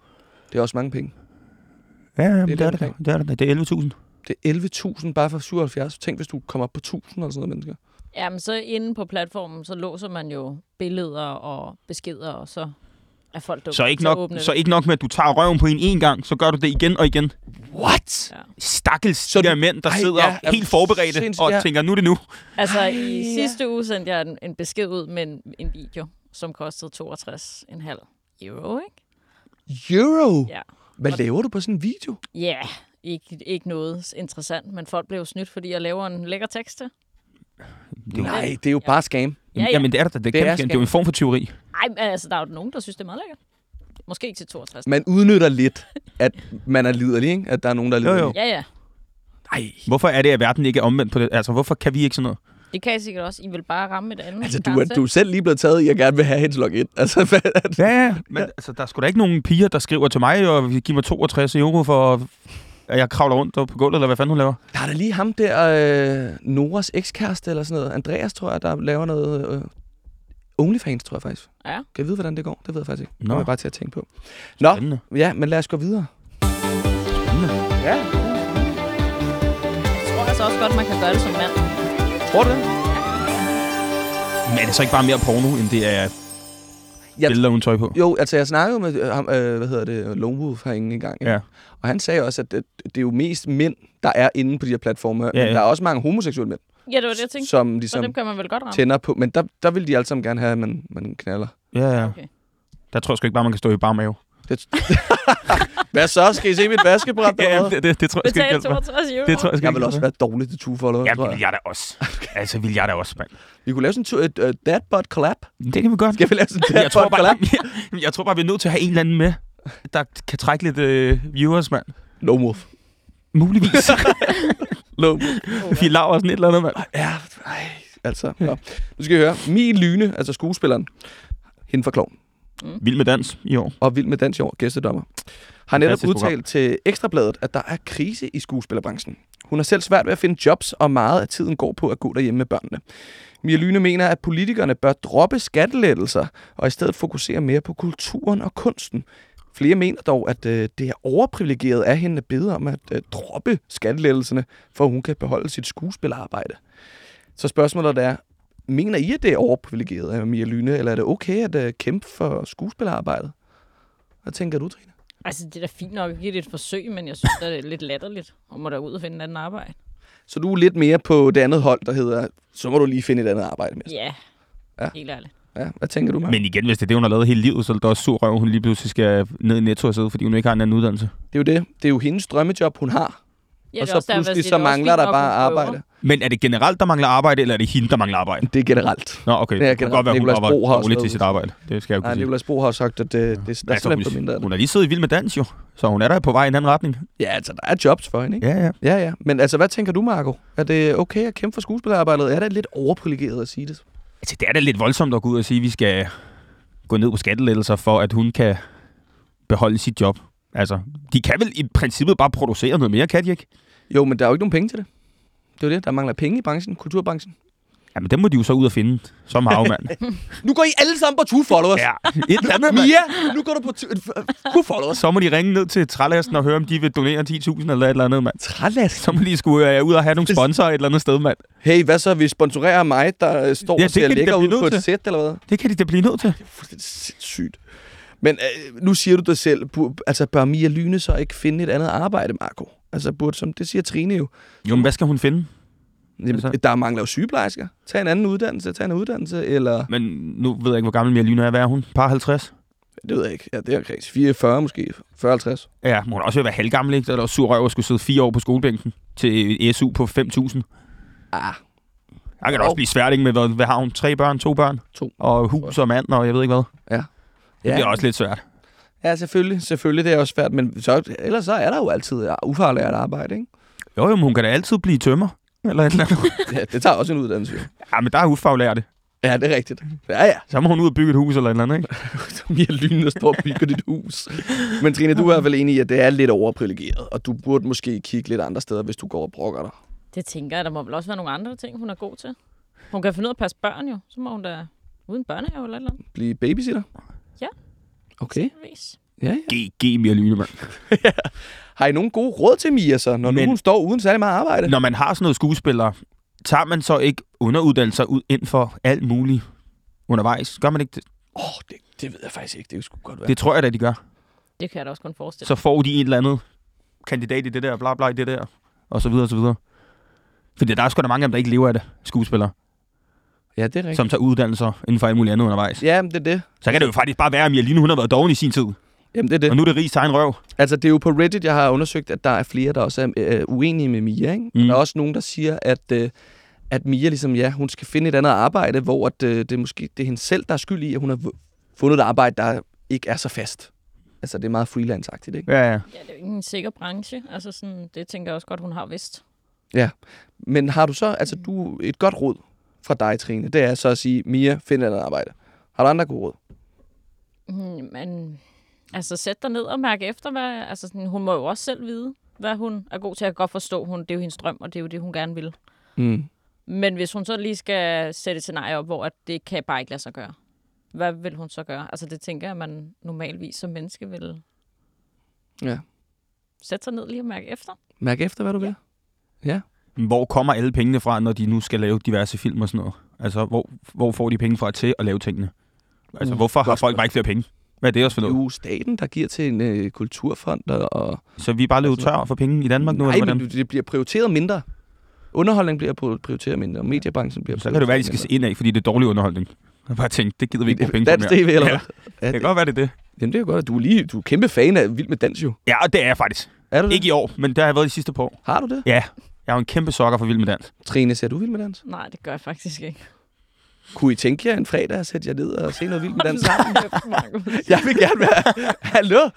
Det er også mange penge. Ja, ja Det er det, det, er det, det er det. Det er 11.000. Det er 11.000 bare for 77. Tænk, hvis du kommer op på 1000 eller sådan noget mennesker. Jamen, så inde på platformen, så låser man jo billeder og beskeder, og så er folk dumme Så ikke, nok, så ikke nok med, at du tager røven på en en gang, så gør du det igen og igen. What? Ja. Stakkels de mænd, der Ej, sidder ja, ja, helt forberedte sindssygt, og ja. tænker, nu er det nu. Altså, Ej, i ja. sidste uge sendte jeg en, en besked ud med en, en video, som kostede 62,5 euro, ikke? Euro? Ja. Hvad laver du på sådan en video? Ja, yeah, ikke, ikke noget interessant, men folk blev snydt, fordi jeg laver en lækker tekst til. Det er jo- Nej, det er jo bare scam. Ja, ja. Jamen, det er det, det, Det det, er er, det er jo en form for teori. Ej, men altså, der er jo nogen, der synes, det er meget lækkert. Måske ikke til 62. Man udnytter lidt, at man er liderlig, ikke? At der er nogen, der er Jo, jo. liderlige. Ja, ja. Nej. Hvorfor er det, at verden ikke er omvendt på det? Altså, hvorfor kan vi ikke sådan noget? Det kan I sikkert også. I vil bare ramme et andet. Altså, du er, du er selv lige blevet taget i, at jeg gerne vil have hendes login. Altså, <laughs> hvad, Ja, ja. Men altså, der er sgu da ikke nogen piger, der skriver til mig og vil give mig 62 euro for, at jeg kravler rundt på gulvet, eller hvad fanden hun laver. Der er da lige ham der, øh, Noras ekskæreste eller sådan noget. Andreas, tror jeg, der laver noget... Øh, Onlyfans, tror jeg faktisk. Ja. Kan jeg vide, hvordan det går? Det ved jeg faktisk ikke. Det Nå. kommer jeg bare til at tænke på. Nå, Spændende. ja, men lad os gå videre. Spændende. Ja, Jeg tror altså også godt, man kan gøre det som mand. tror du det? Men er det så ikke bare mere porno, end det er Jeg- billeder uden tøj på? Jo, altså jeg snakkede jo med øh, ham, øh, hvad hedder det, Lone Wolf herinde en gang. Ja. Og han sagde også, at det, det er jo mest mænd, der er inde på de her platforme. Ja, Men ja. der er også mange homoseksuelle mænd, Ja, det var det, jeg tænkte. som ligesom dem kan man vel godt ramme. tænder på. Men der, der vil de alle sammen gerne have, at man, man knaller. Ja, ja. Okay. Der tror jeg sgu ikke bare, man kan stå i bare mave. Det... <laughs> <laughs> Hvad så? Skal I se mit vaskebræt? <laughs> Ja, det, det, det tror jeg skal ikke Betal hjælpe mig. 62 euro. Det tror jeg skal Jeg vil også være dårlig til tror Ja, jeg. vil jeg da også. Altså, vil jeg da også, mand. Vi kunne lave sådan en uh, uh, dad collab. Det kan vi godt. Skal vi lave sådan en dad Jeg tror, butt bare, collab? jeg, <laughs> jeg tror bare, vi er nødt til at have en eller anden med, der kan trække lidt øh, viewers, mand. Lone Wolf. Muligvis. Lone vi laver sådan et eller andet, mand. Ja, ej, altså. Nå. Nu skal I høre. Mi Lyne, altså skuespilleren, hende for klovn, Vild med dans i år. og vild med dans i år, gæstedommer, har netop Fantastisk program. udtalt til Ekstrabladet, at der er krise i skuespillerbranchen. Hun har selv svært ved at finde jobs, og meget af tiden går på at gå derhjemme med børnene. Mia Lyne mener, at politikerne bør droppe skattelettelser, og i stedet fokusere mere på kulturen og kunsten. Flere mener dog, at øh, det er overprivilegeret af hende at bede om at øh, droppe skattelettelserne, for hun kan beholde sit skuespillerarbejde. Så spørgsmålet er, mener I, at det er overprivilegeret af Mia Lyne, eller er det okay at øh, kæmpe for skuespillerarbejdet? Hvad tænker du, Trine? Altså, det er da fint nok at give det et forsøg, men jeg synes, det er lidt latterligt. Og må der ud og finde en anden arbejde. Så du er lidt mere på det andet hold, der hedder, så må du lige finde et andet arbejde med. Ja, Ja. helt ærligt. Ja, hvad tænker du, Mark? Men igen, hvis det er det, hun har lavet hele livet, så er det også sur røv, hun lige pludselig skal ned i Netto og sidde, fordi hun ikke har en anden uddannelse. Det er jo det. Det er jo hendes drømmejob, hun har. Ja, og det er så også pludselig så er mangler der bare arbejde. Men er det generelt, der mangler arbejde, eller er det hende, der mangler arbejde? Det er generelt. Nå, okay. Det er Det kan godt være, hun Nicolas bare Bro var dårlig til sit arbejde. Det skal jeg jo Nej, sige. Nicolas Bro har sagt, at det, det, er Altså, slemt hun, på mindre. hun har lige siddet i Vild med Dans, jo. Så hun er der på vej i en anden retning. Ja, altså, der er jobs for hende, ikke? Ja, ja. Ja, ja. Men altså, hvad tænker du, Marco? Er det okay at kæmpe for skuespillerarbejdet? Er det lidt overprivilegeret at sige det? Altså, det er da lidt voldsomt at gå ud og sige, at vi skal gå ned på skattelettelser, for at hun kan beholde sit job. Altså, de kan vel i princippet bare producere noget mere, kan de ikke? Jo, men der er jo ikke nogen penge til det. Det er det. Der mangler penge i branchen, kulturbranchen. Jamen, dem må de jo så ud og finde, som havmand. <laughs> Nu går I alle sammen på 2 followers. ja, et eller andet. Mia, nu går du på 2 followers. Så må de ringe ned til trælasten og høre, om de vil donere 10.000 eller et eller andet, mand. Trælast. Så må de skulle øh, ud og have nogle sponsorer et eller andet sted, mand. Hey, hvad så? Vi sponsorerer mig, der øh, står Ja, og ser lækker ud på nødt et til. sæt, eller hvad? Det kan de da blive nødt til. Det er sindssygt. Men øh, nu siger du dig selv, altså bør Mia Lyne så ikke finde et andet arbejde, Marco? Altså burde, som det siger Trine jo, Jo, men hvad skal hun finde? Jamen, Altså- der mangler jo sygeplejersker. Tag en anden uddannelse, tag en uddannelse, eller... Men nu ved jeg ikke, hvor gammel Mia Lyne er. Hvad er hun? Par 50? Det ved jeg ikke. Ja, det er omkring 44 måske. 40-50. Ja, hun er også være halvgammel, ikke? Så er der også sur røv at skulle sidde fire år på skolebænken til SU på 5.000. Ah, Jeg kan da også blive svært, ikke? Med, hvad, hvad har hun? Tre børn? To børn? To. Og hus og mand, og jeg ved ikke hvad. Ja. Det Ja. bliver også lidt svært. Ja, selvfølgelig. Selvfølgelig, det er også svært. Men så, ellers så er der jo altid ufaglært arbejde, ikke? Jo, jo, men hun kan da altid blive tømmer. Eller et eller andet. <laughs> Ja, det tager også en uddannelse. jo. ja, men der er ufaglærte. Ja, det er rigtigt. Ja, ja. Så må hun ud og bygge et hus eller et eller andet, ikke? <laughs> Mia Lyne står og bygger dit hus. Men Trine, du er i hvert fald enig i, at det er lidt overprivilegeret, og du burde måske kigge lidt andre steder, hvis du går og brokker dig. Det tænker jeg, der må vel også være nogle andre ting, hun er god til. Hun kan finde ud af at passe børn jo. Så må hun da uden børnehave eller et eller andet. Blive babysitter? Ja. Okay. Ja, ja. G, G Mia Lyne, mand. <laughs> Har I nogen gode råd til Mia så, når nu Men- hun står uden særlig meget arbejde? Når man har sådan noget skuespiller, tager man så ikke underuddannelser ud ind for alt muligt undervejs? Gør man ikke det? Åh, oh, det, det ved jeg faktisk ikke. Det skulle godt være. Det tror jeg da, de gør. Det kan jeg da også kun forestille Så får de en eller anden kandidat i det der, bla bla i det der, og så videre og så videre. Fordi der er sgu da mange af dem, der ikke lever af det, skuespillere, Ja, det er rigtigt. som tager uddannelser inden for alt muligt andet undervejs. Ja, men det er det. Så kan det jo faktisk bare være, at Mia Line, hun har været doven i sin tid. Jamen, det er det. Og nu er det rig egen røv. Altså, det er jo på Reddit, jeg har undersøgt, at der er flere, der også er øh, uenige med Mia. Ikke? Mm. Mm. Der er også nogen, der siger, at, øh, at Mia ligesom, ja, hun skal finde et andet arbejde, hvor at, øh, det er måske det er hende selv, der er skyld i, at hun har fundet et arbejde, der ikke er så fast. Altså, det er meget freelance-agtigt, ikke? Ja, ja. Ja, det er jo ikke en sikker branche. Altså sådan, det tænker jeg også godt, hun har vidst. Men har du så, altså, du, et godt råd fra dig, Trine, det er så at sige, Mia, find et arbejde. Har du andre gode råd? Mm, Men altså, sæt dig ned og mærke efter, hvad, altså sådan, hun må jo også selv vide, hvad hun er god til. Jeg kan godt forstå, hun, det er jo hendes drøm, og det er jo det, hun gerne vil. Mm. Men hvis hun så lige skal sætte et scenarie op, hvor at det kan bare ikke lade sig gøre, hvad vil hun så gøre? Altså det tænker jeg, at man normalvis som menneske vil Ja. sætte sig ned lige og mærke efter. Mærk efter, hvad du vil. Ja. Hvor kommer alle pengene fra, når de nu skal lave diverse film og sådan noget? Altså, hvor, hvor får de penge fra til at lave tingene? Altså, Uh, hvorfor har folk bare ikke flere penge? Hvad er det også for Det er noget? jo staten, der giver til en øh, kulturfond, og, Så vi er bare løbet Altså- tør for penge i Danmark nu, Nej, eller men hvordan? det bliver prioriteret mindre. Underholdning bliver pri- prioriteret mindre, og mediebranchen bliver Så kan det være, at de skal se ind af, fordi det er dårlig underholdning. Jeg bare tænkt, det gider vi ikke bruge penge på Dansk mere. TV, eller Ja, hvad? det kan godt være, det er det. Jamen, det er jo godt, at du er, lige, du er kæmpe fan af Vild med Dans, jo. Ja, og det er jeg faktisk. Er du det? Ikke i år, men det har jeg været de sidste par år. Har du det? Ja, jeg er jo en kæmpe sokker for Vild med Dans. Trine, ser du Vild med Dans? Nej, det gør jeg faktisk ikke. Kunne I tænke jer en fredag at sætte jer ned og se noget Vild med Dans? Markus. <laughs> Jeg vil gerne være... Hallo?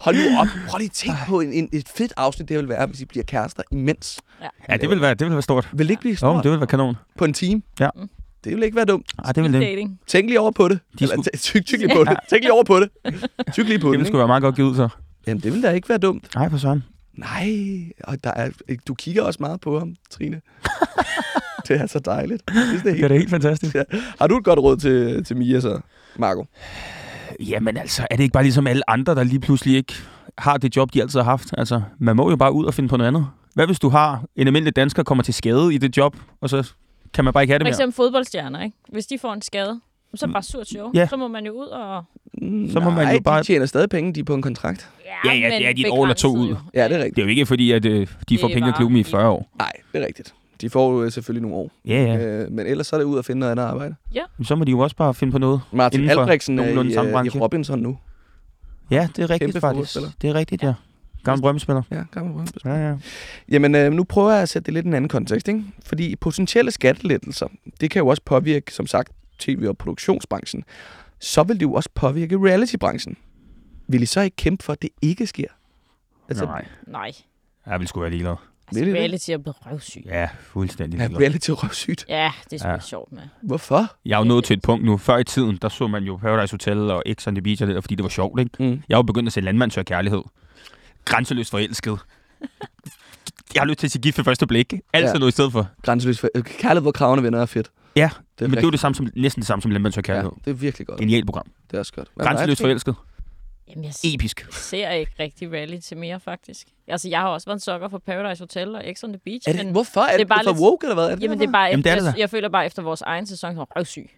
Hold nu op. Prøv lige at tænke på en, en, et fedt afsnit, det vil være, hvis I bliver kærester imens. Ja, det vil være, det vil være stort. Vil det ikke blive Jo, stort det vil være kanon. på en time? Ja. Det vil ikke være dumt. Ej, det vil det. Dating. Tænk lige over på det. De Eller, skulle- tyk, tyk lige på det. Tænk lige over på det. Tyk lige på Det det. sgu være meget godt givet så. Jamen, det vil da ikke være dumt. Nej, for søren. Nej, og der er, du kigger også meget på ham, Trine. <laughs> det er så dejligt. Det er Det er helt. da helt fantastisk. Har du et godt råd til, til Mia så, Marco? Jamen altså, er det ikke bare ligesom alle andre, der lige pludselig ikke har det job, de altid har haft? Altså, man må jo bare ud og finde på noget andet. Hvad hvis du har en almindelig dansker, kommer til skade i det job, og så kan man bare ikke have det For mere? eksempel fodboldstjerner, ikke? Hvis de får en skade, så er det bare surt show. Ja. Så må man jo ud og... Så må man Nej, jo bare- de tjener stadig penge, de er på en kontrakt. Ja, ja, det er de et år eller to ud. jo. Ja, det er rigtigt. Det er jo ikke fordi, at øh, de får penge af klubben i i- 40 år. Nej, det er rigtigt. De får jo øh, selvfølgelig nogle år. Ja, ja. Øh, men ellers så er det ud at finde noget andet arbejde. Så må de jo også bare finde på noget. Martin Albrechtsen er nogenlunde i, øh, i. Robinson nu. Ja, det er rigtigt Kæmpe faktisk. Det er rigtigt, ja. Gammel brømmespiller. Ja, gammel Brøndby. Ja, ja. Jamen, øh, nu prøver jeg at sætte det lidt i en anden kontekst, ikke? Fordi potentielle skattelettelser, det kan jo også påvirke, som sagt, tv- og produktionsbranchen. Så vil det jo også påvirke reality-branchen. Vil I så ikke kæmpe for, at det ikke sker? Altså, Nej, Nej. jeg vil sgu være ligeglad. Altså, Vil I det? reality er blevet røvsyg. Ja, fuldstændig Er ligeglad. reality røvsygt? Ja, det er sgu Ja. ja. sjovt med. Hvorfor? Jeg er jo nået til et punkt nu. Før i tiden, der så man jo Paradise Hotel og X on the Beach, og det, der, fordi det var sjovt, ikke? Mm. Jeg er jo begyndt at se Landmand søger kærlighed. Grænseløst forelsket. Jeg har lyst til at sige gift ved første blik. Alt Ja. sådan noget i stedet for. Grænseløs for... øh, Kærlighed, hvor kravene venner er fedt. Ja, Det er, Men det er det samme som, næsten det samme som Landmand søger ja, kærlighed. det er virkelig godt. Genialt program. Det er også godt. Dig, Grænseløst forelsket. Jamen, jeg Episk. ser ikke rigtig reality mere, faktisk. Altså, jeg har også været en sokker for Paradise Hotel og X on the Beach. Er det, men, hvorfor? Er det, det er bare for lidt- woke, eller hvad? Er det jamen, det er bare Jamen, efter, det er det jeg, jeg, føler bare efter vores egen sæson, var røvsyg.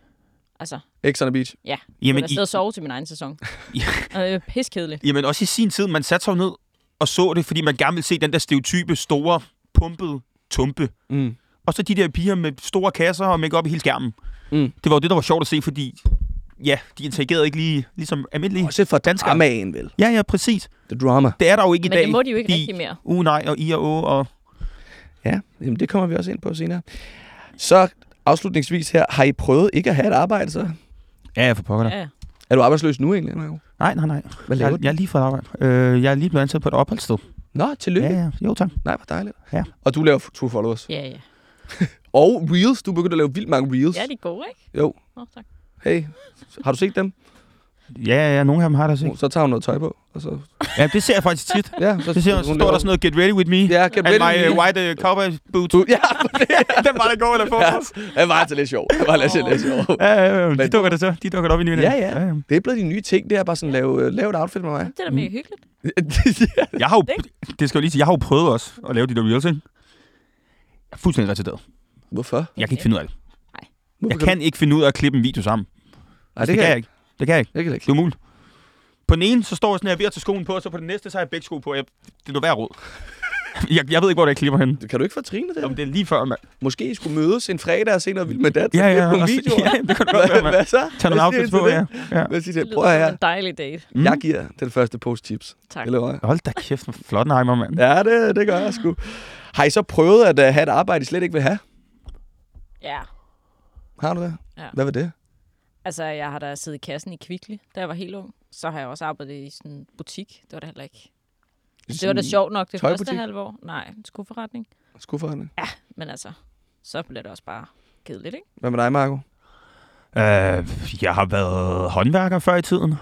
Altså, X on the Beach. ja. Jamen, jeg i, og sove til min egen sæson. Ja. øh, piskedeligt. jamen også i sin tid, man satte sig ned og så det, fordi man gerne ville se den der stereotype, store, pumpede tumpe. Mm. Og så de der piger med store kasser og make op i hele skærmen. Mm. Det var jo det, der var sjovt at se, fordi ja, de interagerede ikke lige ligesom almindelige. Også for Danskere. dramaen, vel? Ja, ja, præcis. The drama. Det er der jo ikke i Men dag. det må de jo ikke fordi- rigtig mere. Uh, nej, og I og Å, og... Ja, jamen det kommer vi også ind på senere. Så afslutningsvis her, har I prøvet ikke at have et arbejde så? Ja, for pokker da. Ja. Er du arbejdsløs nu egentlig? Nej, nej, nej. Hvad laver Jeg, du? jeg er lige fået arbejde. Øh, jeg er lige blevet ansat på et opholdssted. Nå, tillykke. Ja, Ja. ja. Jo, tak. Nej, hvor dejligt. Ja. Og du laver True Followers. Ja, ja. <laughs> Og Reels. Du begyndte at lave vildt mange Reels. Ja, de er gode, ikke? Jo. Nå, tak. Hey, har du set dem? Ja, ja, nogle af dem har der set. Så tager hun noget tøj på. Og så, Ja, det ser jeg faktisk tit. ja, så, Det ser, så hun står der sådan noget, get ready with me. Ja, get And ready my with uh, me. white uh, cowboy boots. Du, <laughs> ja, <laughs> den var der god eller ja, fokus. det var altså lidt sjovt. Det var lidt, lidt sjovt. Ja, ja, ja, de dukker der så. De dukker op i ny og næ. Ja, ja. Det er blevet de nye ting. Det er bare sådan, lave, øh, lave et outfit med mig. Det er da mega hyggeligt. ja. Jeg har jo, det skal jeg lige sige, jeg har jo prøvet også at lave de der reels, ikke? Jeg er fuldstændig retarderet. Hvorfor? Jeg kan ikke finde ud af det. Hvorfor Jeg kan ikke finde ud af at klippe en video sammen. Nej, det, kan jeg ikke. Det kan jeg ikke. Det kan jeg ikke. Det er umuligt. På den ene, så står jeg sådan her ved at tage skoen på, og så på den næste, så har jeg begge sko på. Jeg, det er noget værd råd. <laughs> jeg, jeg ved ikke, hvor jeg klipper henne. Kan du ikke få Trine det? Jamen, det er lige før, mand. Måske I skulle mødes en fredag og se noget vildt med dans. Ja, ja. På en og så- video. <laughs> ja, det kan du godt være, Hvad, mand. hvad så? Tag nogle outfits på, ja. det? ja. Hvad siger Det? Prøv at her. en dejlig date. Mm. Jeg giver den første post-tips. Tak. Eller hvad? Hold da kæft, flot nejmer, mand. Ja, det, det gør jeg sgu. Har I så prøvet at uh, have et arbejde, I slet ikke vil have? Ja. Har du det? Ja. Hvad var det? Altså, jeg har da siddet i kassen i Kvickly, da jeg var helt ung. Så har jeg også arbejdet i sådan en butik. Det var da heller ikke... Det var da sjovt nok det tøjbutik? første halve år. Nej, en skoforretning. Skufferhandel. Men altså, så blev det også bare kedeligt, ikke? Hvad med dig, Marco? Øh, jeg har været håndværker før i tiden.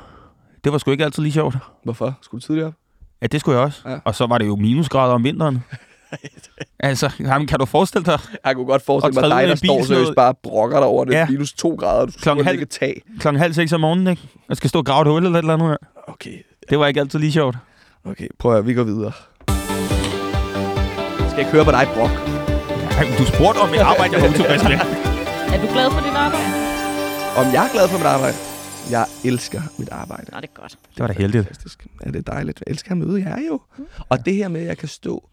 Det var sgu ikke altid lige sjovt. Hvorfor? Skulle du tidligere op? Ja, det skulle jeg også. Ja. Ja. Og så var det jo minusgrader om vinteren. <laughs> <laughs> altså, jamen, kan du forestille dig? Jeg kunne godt forestille mig dig, der står seriøst bare brokker dig over det. Ja. Minus to grader. Du Klokken skulle halv- ligge tag. Klokken halv seks om morgenen, ikke? Jeg skal stå og grave et hul eller et eller andet. Okay, Det var ikke altid lige sjovt. okay. Prøv at høre, vi går videre. Jeg skal ikke høre på dig, Brok. Ej, du spurgte om et arbejde, jeg var utilfreds med. <laughs> Er du glad for dit arbejde? Om jeg er glad for mit arbejde? Jeg elsker mit arbejde. Nå, det er godt. Det var da heldigt. Fantastisk. Ja, det er dejligt. Jeg elsker at møde jer jo. Og det her med, at jeg kan stå...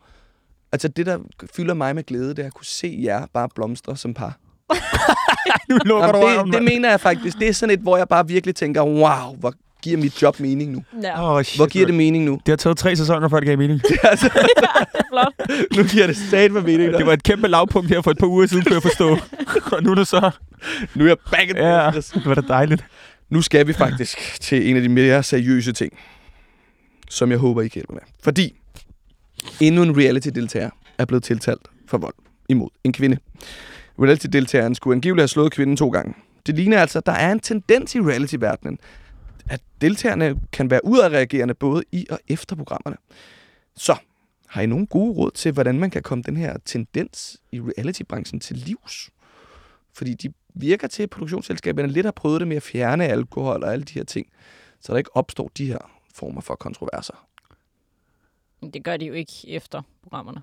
Altså det, der fylder mig med glæde, det er at kunne se jer bare blomstre som par. <laughs> Nu lukker Jamen, du det, det mener jeg faktisk. Det er sådan et, hvor jeg bare virkelig tænker, wow, hvor giver mit job mening nu? Ja, Åh, shit, Hvor giver det mening nu? Det har taget tre sæsoner, før det gav mening. <laughs> <laughs> det er flot. nu giver det stat med mening. Det var et kæmpe lavpunkt her for et par uger siden, kunne jeg forstå. Og nu er det så... Nu er jeg back in Ja, det var da dejligt. Nu skal vi faktisk til en af de mere seriøse ting, som jeg håber, I kan hjælpe med. Fordi endnu en reality-deltager er blevet tiltalt for vold imod en kvinde. Reality-deltageren skulle angiveligt have slået kvinden to gange. Det ligner altså, at der er en tendens i reality-verdenen, at deltagerne kan være udadreagerende både i og efter programmerne. Så har I nogle gode råd til, hvordan man kan komme den her tendens i reality-branchen til livs? Fordi de virker til, at produktionsselskaberne lidt har prøvet det med at fjerne alkohol og alle de her ting, så der ikke opstår de her former for kontroverser. Men Det gør de jo ikke efter programmerne.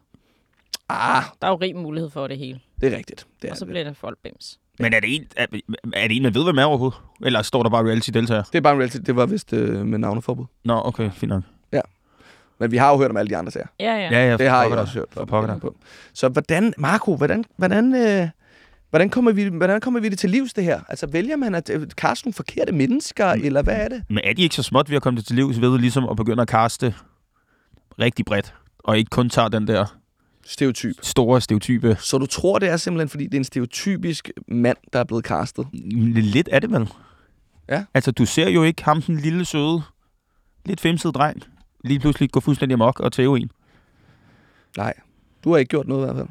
Ah, Der er jo rig mulighed for det hele. det er rigtigt. Det er, Og så det. bliver det folk bims. Men er det en, er, er det en man ved, hvem er overhovedet? Eller står der bare reality-deltager? det er bare en reality. Det var vist øh, med navneforbud. Nå, okay, fint nok. Men vi har jo hørt om alle de andre sager. Ja, ja. Ja, ja, Det har jeg pokker også hørt For pokker på. Så hvordan, Marco, hvordan, hvordan, øh, hvordan, kommer vi, hvordan kommer vi det til livs, det her? Altså, vælger man at øh, kaste nogle forkerte mennesker, mm. eller hvad er det? Men er de ikke så småt ved at komme det til livs ved ligesom at begynde at kaste rigtig bredt? Og ikke kun tager den der Stereotyp. store stereotype. Så du tror, det er simpelthen, fordi det er en stereotypisk mand, der er blevet castet? Lidt er det vel? Ja. Altså, du ser jo ikke ham, den lille søde, lidt femsede dreng, lige pludselig gå fuldstændig amok og tæve en. Nej. Du har ikke gjort noget i hvert fald.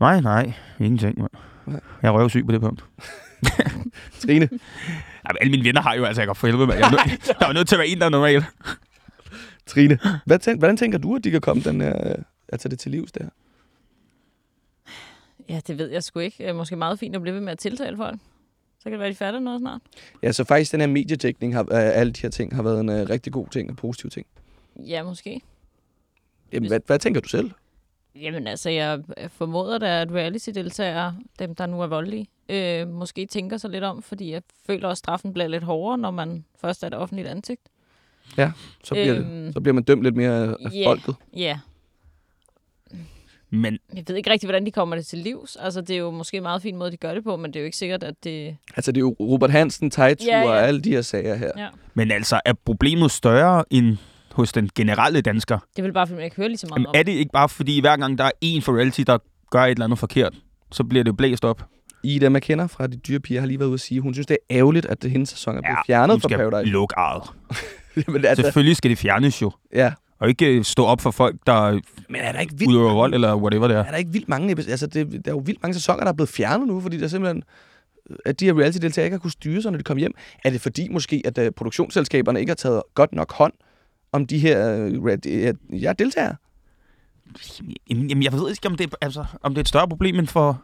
Nej, nej, ingenting. mand. Nej. Jeg er røvsyg på det punkt. <laughs> Trine, Ja, men alle mine venner har jo altså ikke for helvede, mand. Jeg er nødt, <laughs> der er nødt til at være en, der er normal. Trine, hvad tænk, hvordan tænker du, at de kan komme den her, altså det til livs, det her? Ja, det ved jeg sgu ikke. Måske meget fint at blive ved med at tiltale folk. Så kan det være, de fatter noget snart. Ja, så faktisk den her mediedækning har, af alle de her ting har været en uh, rigtig god ting og positiv ting. Ja, måske. Jamen, hvad, hvad tænker du selv? Jamen altså, jeg formoder da, at reality-deltagere, dem der nu er voldelige, øh, måske tænker sig lidt om, fordi jeg føler at straffen bliver lidt hårdere, når man først er et offentligt ansigt. Så bliver, øhm, det, så bliver man dømt lidt mere af ja. folket. Ja, Men jeg ved ikke rigtig, hvordan de kommer det til livs. Altså, det er jo måske en meget fin måde, de gør det på, men det er jo ikke sikkert, at det... Altså, det er jo Robert Hansen, Tejtur Ja, ja, ja. ja. og alle de her sager her. Ja. Men altså, er problemet større end hos den generelle dansker? Det er vel bare, fordi man ikke hører lige så meget Jamen, om er det ikke bare fordi, hver gang der er en for reality, der gør et eller andet forkert, så bliver det blæst op? Ida McKenna fra De Dyre Piger har lige været ude at sige, at hun synes, det er ærgerligt, at det hendes sæson er blevet fjernet hun fra skal Paradise. lukke ejet. <laughs> Men altså, Selvfølgelig skal det fjernes jo. ja, Og ikke øh, stå op for folk, der Men er der ikke vildt, udøver vold, eller whatever det er. er der ikke vildt mange... Altså, det, der er jo vildt mange sæsoner, der er blevet fjernet nu, fordi der simpelthen at de her reality-deltagere ikke har kunnet styre sig, når de kom hjem. Er det fordi måske, at uh, produktionsselskaberne ikke har taget godt nok hånd om de her uh, ja, deltagere? Jamen, jeg ved ikke, om det, er- altså, om det er et større problem end for...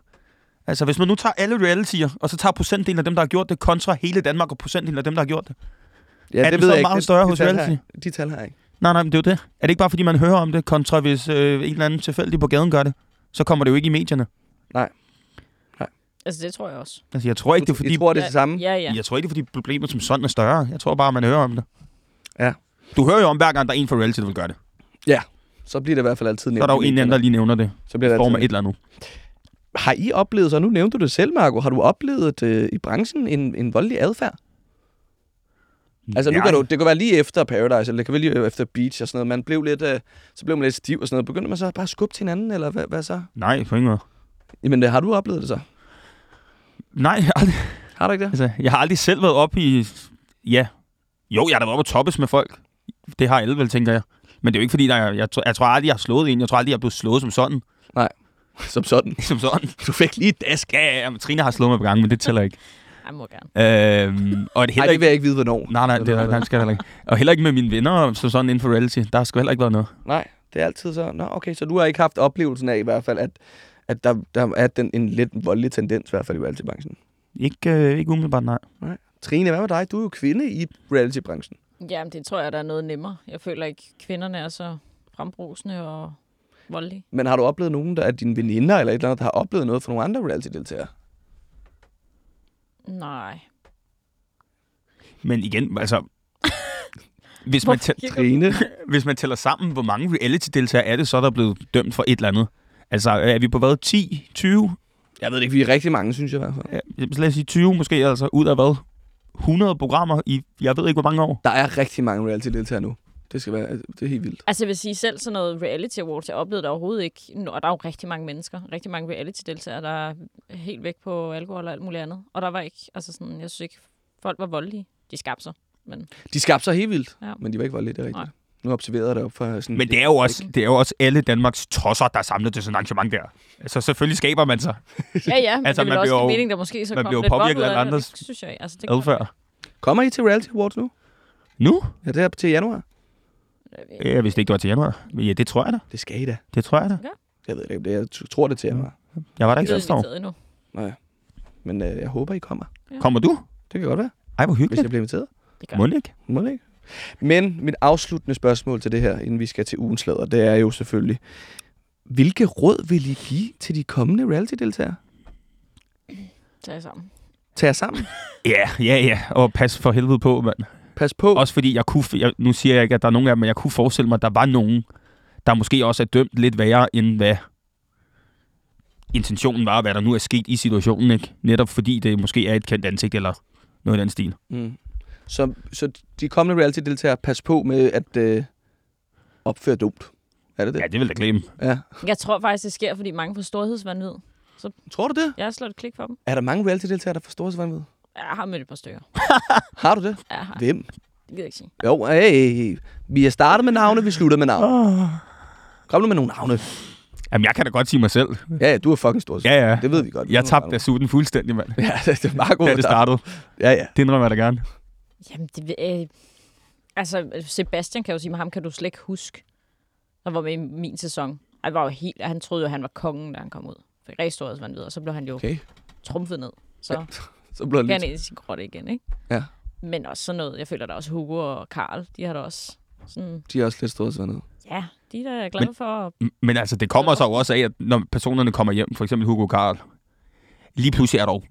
Altså, hvis man nu tager alle realityer, og så tager procentdelen af dem, der har gjort det, kontra hele Danmark og procentdelen af dem, der har gjort det. Ja, Er den så meget større de hos tal her- reality? De tal her ikke. Nej, nej, men det er jo det. Er det ikke bare, fordi man hører om det, kontra hvis øh, en eller anden tilfældig på gaden gør det? Så kommer det jo ikke i medierne. Altså, det tror jeg også. Altså, jeg tror ikke, det er fordi... Tror, det er det samme? Ja, ja. Jeg tror ikke, det er fordi problemet som sådan er større. Jeg tror bare, man hører om det. Ja. Du hører jo om, hver gang der er en fra reality, der vil gøre det. Så bliver det i hvert fald altid nævnt. Så er der jo en anden, der lige nævner det. Så bliver det Form altid af et eller andet. Har I oplevet, så nu nævnte du det selv, Marco, har du oplevet øh, i branchen en, en voldelig adfærd? Altså nu kan du, det kan være lige efter Paradise, eller det kan være lige efter Beach og sådan noget. Man blev lidt, øh, så blev man lidt stiv og sådan noget. Begyndte man så bare at skubbe til hinanden, eller hvad, hvad så? Nej, på ingen måde. Jamen, øh, har du oplevet det så? Nej, jeg har aldrig, Har du ikke det? altså, jeg har aldrig selv været op i... Ja. Jo, jeg har da været oppe og toppes med folk. Det har alle vel, tænker jeg. Men det er jo ikke fordi, der er, jeg, tror- jeg tror aldrig, jeg har slået en. Jeg tror aldrig, jeg er blevet slået som sådan. Som sådan. Som sådan. <laughs> Du fik lige et dask. Ja, ja, ja, men Trine har slået mig på gang, men det tæller ikke. Jeg må gerne. Øhm, og det Nej, heller det ikke... vil jeg ikke vide, hvornår. Nej, nej, det, er- nej, det skal jeg heller ikke. Og heller ikke med mine venner, som sådan inden for reality. Der skal heller ikke været noget. Nej, det er altid så. Nå, okay, så du har ikke haft oplevelsen af i hvert fald, at, at der, der er den, en lidt voldelig tendens, i hvert fald i reality-branchen. Ikke, øh, ikke umiddelbart, nej. Trine, hvad med dig? Du er jo kvinde i reality-branchen. Jamen, det tror jeg, der er noget nemmere. Jeg føler ikke, kvinderne er så frembrusende og voldelige. Men har du oplevet nogen, der er dine veninder eller et eller andet, der har oplevet noget fra nogle andre reality-deltagere? Nej. Men igen, altså... <laughs> Hvis man, tæ- Trine? hvis man tæller sammen, hvor mange reality-deltagere er det, så er der blevet dømt for et eller andet. Altså, er vi på hvad? 10? 20? Jeg ved det ikke, vi er rigtig mange, synes jeg i hvert fald. Ja, lad os sige 20 måske, altså ud af hvad? 100 programmer i, jeg ved ikke, hvor mange år. Der er rigtig mange reality-deltagere nu. Det skal være, det er helt vildt. Altså, jeg vil sige selv sådan noget reality awards, jeg oplevede det overhovedet ikke. Og der er jo rigtig mange mennesker, rigtig mange reality-deltagere, der er helt væk på alkohol og alt muligt andet. Og der var ikke, altså sådan, jeg synes ikke, folk var voldelige. De skabte sig. Men De skabte sig helt vildt, Ja. men de var ikke voldelige, det er rigtigt. Nej. Nu observerede jeg det op for sådan... Men det er jo også, det er jo også alle Danmarks tosser, der er samlet til sådan et arrangement der. Altså, selvfølgelig skaber man sig <laughs> ja, ja, men Altså, altså, det man også jo- mening, der måske så man kom bliver påvirket af andres Det synes jeg, altså, det kan adfærd. Kommer I til Reality Awards nu? Nu? Ja, det er til januar. Godt. Jeg vidste ikke, det var til januar. Ja, det tror jeg da. Det skal I da. Det tror jeg da. Jeg ved det ikke, jeg tror det til januar. Jeg var der ikke er sidste år. endnu. Nej. Men øh, jeg håber, I kommer. Kommer du? Det kan godt være, Ej, hvor hvis hyggeligt. jeg bliver inviteret. Det gør Må ikke? Må ikke? Men mit afsluttende spørgsmål til det her, inden vi skal til ugens slader, det er jo selvfølgelig, hvilke råd vil I give til de kommende reality-deltagere? Tag jer sammen. Tag jer sammen. <laughs> Ja, ja, ja. Og pas for helvede på, mand. Pas på. Også fordi jeg kunne, jeg, nu siger jeg ikke, at der er nogen af dem, men jeg kunne forestille mig, at der var nogen, der måske også er dømt lidt værre, end hvad intentionen var, hvad der nu er sket i situationen, ikke? Netop fordi det måske er et kendt ansigt, eller noget i den stil. Mm. Så, så de kommende reality-deltagere, pas på med at øh, opføre dumt. Er det det? Ja, det vil jeg glemme. ja. Jeg tror faktisk, det sker, fordi mange får storhedsvandvid. Tror du det? Jeg har slået et klik for dem. Er der mange reality-deltagere, der forstår sig vanvid? Jeg har mødt et par stykker. <laughs> Har du det? Jeg har. Hvem? Det gider jeg ikke sige. Jo, hey, vi har startet med navne, vi slutter med navne. Kom nu med nogle navne. Jamen, jeg kan da godt sige mig selv. Ja, ja, du er fucking stor. Ja, ja. Det ved vi godt. Jeg tabte sutten fuldstændig, mand. Ja, det er Marco. Da der- det startede. Ja, ja. Det indrømmer jeg da gerne. Jamen, det, øh, altså, Sebastian kan jo sige, men ham kan du slet ikke huske, der var med i min sæson. Han var jo helt, han troede jo, han var kongen, da han kom ud. Fik rigtig storhedsvandvid, og så blev han jo Okay. trumfet ned. Så <laughs> Så det han lidt... ind i sin grotte igen, ikke? Ja. Men også sådan noget, jeg føler der også Hugo og Karl, de har da også sådan, De er også lidt store sådan noget. ja, de er da glade for at Men altså, det kommer så også af, at når personerne kommer hjem, for eksempel Hugo Karl, lige pludselig er der jo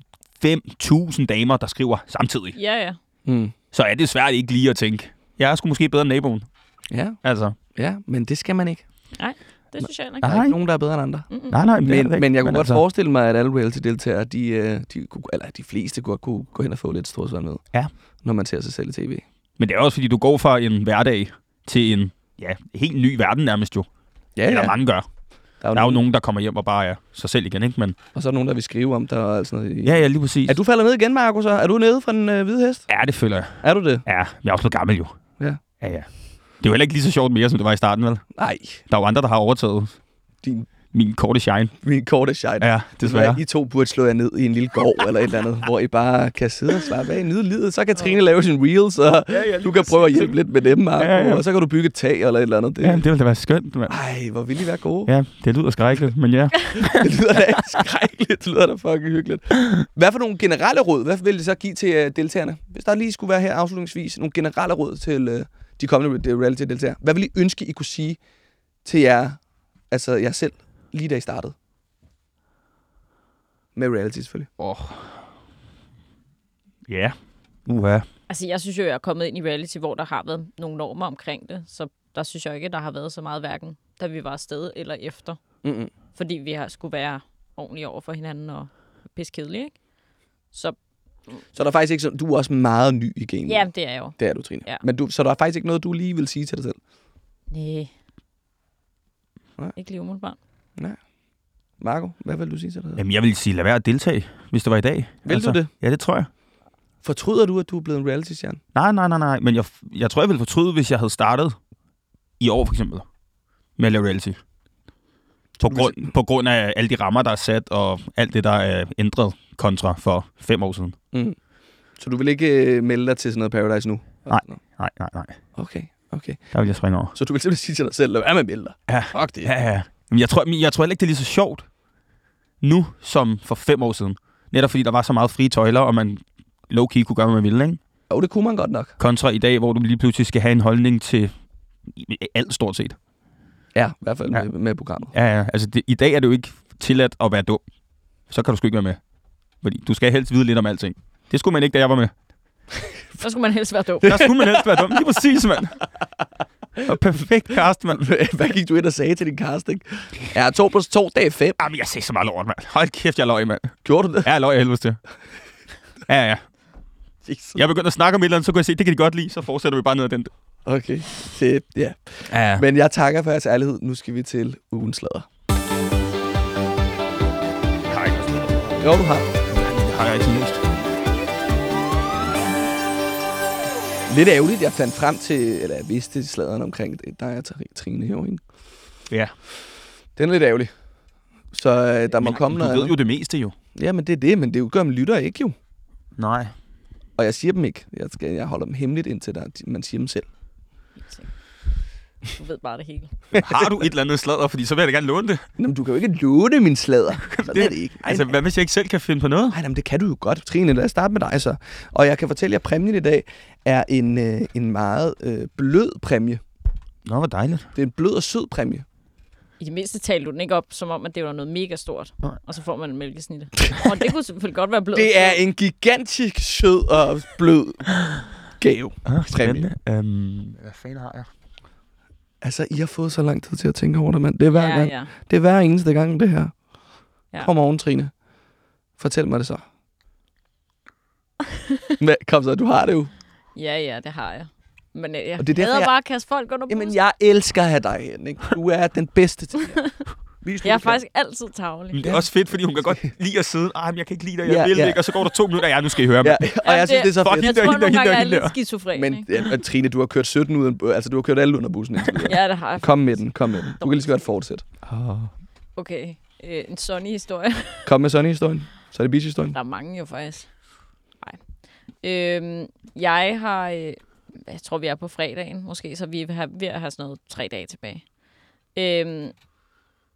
5.000 damer, der skriver samtidig. Ja, ja. Mm. Så er det svært ikke lige at tænke, jeg er sgu måske bedre end naboen. Ja, Altså, ja, men det skal man ikke. Det synes jeg heller Der ikke. er ikke nogen, der er bedre end andre. Mm-mm. nej, nej, Men, ikke. men jeg kunne godt altså, forestille mig, at alle reality-deltagere, de, øh, de, kunne, eller de fleste godt kunne gå hen og få lidt storsvand med. Ja. Når man ser sig selv i tv. Men det er også, fordi du går fra en hverdag til en ja, helt ny verden nærmest jo. Ja, Eller mange gør. Der er, Der er jo nogen, der kommer hjem og bare er sig selv igen, ikke? Men Og så er der nogen, der vil skrive om der og alt sådan noget. i- ja, ja, lige præcis. Er du faldet ned igen, Marco, så? Er du nede fra den øh, hvide hest? Ja, det føler jeg. Er du det? Ja, jeg er også blevet gammel jo. Ja. Ja, ja. Det er jo heller ikke lige så sjovt mere, som det var i starten, vel? Nej, Der er jo andre, der har overtaget din, min korte shine. min korte shine. Ja, desværre. I to burde slå jer ned i en lille gård eller et eller andet, hvor I bare kan sidde og slappe af, nyde livet. Så kan Trine lave sin reels, og Ja, du kan prøve at hjælpe lidt med dem, Marco, Ja, ja. og så kan du bygge et tag eller et eller andet. Det, Ja, det ville da være skønt, mand. Ej, hvor vil I være gode. Ja, det lyder skrækkeligt, men ja. <laughs> Det lyder da skrækkeligt. Det lyder da fucking hyggeligt. Hvad for nogle generelle råd, hvad vil det så give til uh, deltagerne? Hvis der lige skulle være her afslutningsvis nogle generelle råd til uh, de kommende reality-deltagere. Hvad vil I ønske, I kunne sige til jer, altså jer selv, lige da I startede? Med reality selvfølgelig. Åh. Ja. Uha. Altså, jeg synes jo, jeg er kommet ind i reality, hvor der har været nogle normer omkring det. Så der synes jeg ikke, der har været så meget hverken, da vi var afsted eller efter. Mm-mm. Fordi vi har skulle være ordentlige over for hinanden og piskedelige, ikke? Så Så der er faktisk ikke sådan, du er også meget ny i gamet. ja, det er jeg jo. Det er du, Trine. Ja. Men du, så der er faktisk ikke noget, du lige vil sige til dig selv? Nej. Nej. Ikke lige umiddelbart. Marco, hvad vil du sige til dig selv? Jamen, jeg vil sige, lad være at deltage, hvis det var i dag. Vil du det? Ja, det tror jeg. Fortryder du, at du er blevet en reality-stjerne? Nej, nej, nej, nej. Men jeg, jeg tror, jeg ville fortryde, hvis jeg havde startet i år, for eksempel, med at lave reality. På grund, på grund af alle de rammer, der er sat, og alt det, der er ændret kontra for fem år siden. Mm. Så du vil ikke øh, melde dig til sådan noget Paradise nu? Nej. Nej, nej, nej. Okay, okay. Der vil jeg springe over. Så du vil simpelthen sige til dig selv, lad være med at melde dig? Ja. Fuck det. Ja, ja. Men jeg tror, jeg tror heller ikke, det er lige så sjovt nu, som for fem år siden. Netop fordi der var så meget frie tøjler, og man low-key kunne gøre, hvad man ville, ikke? Jo, det kunne man godt nok. Kontra i dag, hvor du lige pludselig skal have en holdning til alt stort set. Ja, i hvert fald Ja. med, med programmet. Ja, ja. Altså, det, i dag er det jo ikke tilladt at være dum. Så kan du sgu ikke være med. Fordi du skal helst vide lidt om alting. Det skulle man ikke, da jeg var med. <laughs> Så skulle man helst være dum. Der skulle man helst være dum. Lige præcis, mand. Og perfekt cast, mand. Hvad gik du ind og sagde til din casting? Ja, 2 plus 2, det er 5. Jamen, jeg sagde så meget lort, mand. Hold kæft, jeg løg, mand. Gjorde du det? Ja, jeg løg, jeg helvede til. Ja, ja. Jesus. Jeg begyndte at snakke om et eller andet, så kunne jeg se, det kan de godt lide. Så fortsætter vi bare ned ad den. Okay, det, ja. Ja, Men jeg takker for jeres ærlighed. Nu skal vi til ugens slader. har ikke noget. Jo, du har. Det har jeg ikke mindst. Lidt ærgerligt, jeg fandt frem til, eller jeg vidste sladeren omkring det. Der er Tri- Trine ikke? Ja. Den er lidt ærgerlig. Så øh, der må Men komme du noget ved andet. jo det meste, jo. Ja, men det er det, men det gør man lytter ikke jo. Nej. Og jeg siger dem ikke. Jeg, skal, jeg holder dem hemmeligt indtil der, man siger dem selv. Du ved bare det hele. Har du et eller andet sladder, fordi så vil jeg da gerne låne det. Nå, men du kan jo ikke låne min slader. <laughs> Sådan er det ikke. Ej, Altså, hvad hvis jeg ikke selv kan finde på noget? Nej, men det kan du jo godt. Trine, lad os starte med dig så. Og jeg kan fortælle jer, at præmien i dag er en, øh, en meget øh, blød præmie. Nå, hvor dejligt. Det er en blød og sød præmie. I det mindste talte du den ikke op, som om, at det var noget mega stort. Nej. Og så får man en mælkesnitte. og det kunne selvfølgelig godt være blødt. Det er en gigantisk sød og blød <laughs> gave. Ah, Præmie. Øhm, hvad fanden har jeg? Altså, I har fået så lang tid til at tænke over det, mand. Det er hver ja, gang. ja. Det er hver eneste gang, det her. Ja. Kom morgen, Trine. Fortæl mig det så. <laughs> Men, kom så, du har det jo. ja, ja, det har jeg. Men øh, jeg Og det er derfor, hader jeg- bare at kaste folk under Jamen, bussen. jeg elsker at have dig hen, ikke? Du er den bedste til det. <laughs> Vis, Jeg er du kan. faktisk altid tavlig. Men det er også fedt, fordi hun kan godt lide at sidde. Ej, men jeg kan ikke lide dig, jeg Ja, vil ja. ikke. Og så går der to minutter, ja, nu skal I høre Ja, mig. og jeg synes, det er så fedt. Jeg tror nogle hende gange, jeg er lidt skizofren. Men ja, Trine, du har kørt 17 uden, altså du har kørt alle under bussen. <laughs> Ja, det har jeg. Kom med den, kom med den. Du kan lige så godt fortsætte. Okay, øh, en Sonny-historie. <laughs> Kom med sådan historien. Så er det beach-historien. Der er mange jo faktisk. Nej. Øhm, jeg har... Øh, jeg tror, vi er på fredagen måske, så vi er ved at have sådan noget tre dage tilbage. Øhm,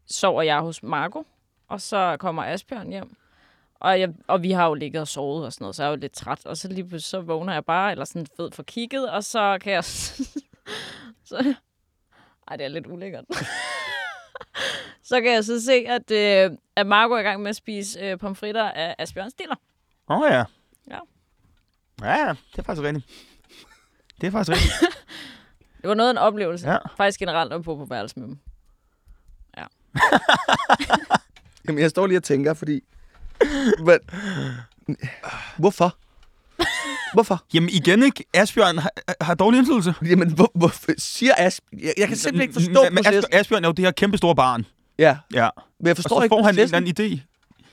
sover jeg hos Marco, og så kommer Asbjørn hjem. Og, jeg, og vi har jo ligget og sovet og sådan noget, så jeg er jo lidt træt. Og så lige pludselig så vågner jeg bare, eller sådan fed for kigget, og så kan jeg... <laughs> så, ej, det er lidt ulækkert. <laughs> så kan jeg så se, at, øh, at Marco er i gang med at spise øh, pomfritter af Asbjørns diller. Åh, oh, ja. Ja. Ja, ja, det er faktisk rigtigt. Det er faktisk rigtigt. <laughs> Det var noget af en oplevelse. Ja. Faktisk generelt at bo på værelse med dem. <laughs> Jamen, jeg står lige og tænker, fordi... Men, hvorfor? Hvorfor? Jamen igen ikke, Asbjørn har, har dårlig indflydelse. Jamen, hvor, hvorfor siger Asp... Jeg, jeg kan simpelthen ikke forstå Men processen. Asbjørn, Asbjørn er jo det her kæmpe store barn. Ja, Ja. men jeg Og forstår så ikke får han en eller processen. anden idé.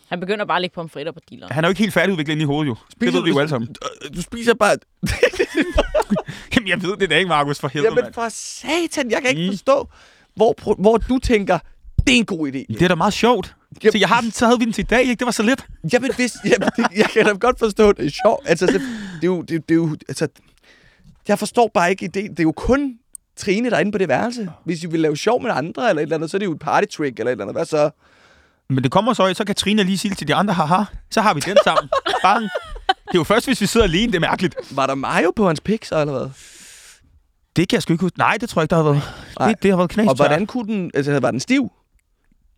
Han begynder bare at lægge pomfritter på dealeren. Han er jo ikke helt færdigudviklet ind i hovedet, jo. det ved vi jo alle sammen. Du spiser bare... <laughs> Jamen, jeg ved det da ikke, Markus, for helvede, Jamen for satan, jeg kan ikke Mm. forstå, hvor, hvor du tænker, det er en god idé. Det er da meget sjovt. Jamen- Så, jeg har den, så havde vi den til i dag, ikke? Det var så lidt. Jamen, hvis, jamen det, jeg kan da godt forstå, det er sjovt. Altså, det, det, er jo, det, det er jo, altså, jeg forstår bare ikke idéen. Det er jo kun Trine, der er inde på det værelse. Hvis I vil lave sjov med andre eller et eller andet, så er det jo et party trick eller et eller andet. Hvad så? Men det kommer så, så kan Trine lige sige til de andre, haha, så har vi den sammen. <laughs> Bang. Det er jo først, hvis vi sidder alene, det er mærkeligt. Var der mayo på hans pik så, eller hvad? Det kan jeg sgu ikke huske. Nej, det tror jeg ikke, der har været. Nej. Det, det har været knas. Og hvordan kunne den... Altså, var den stiv?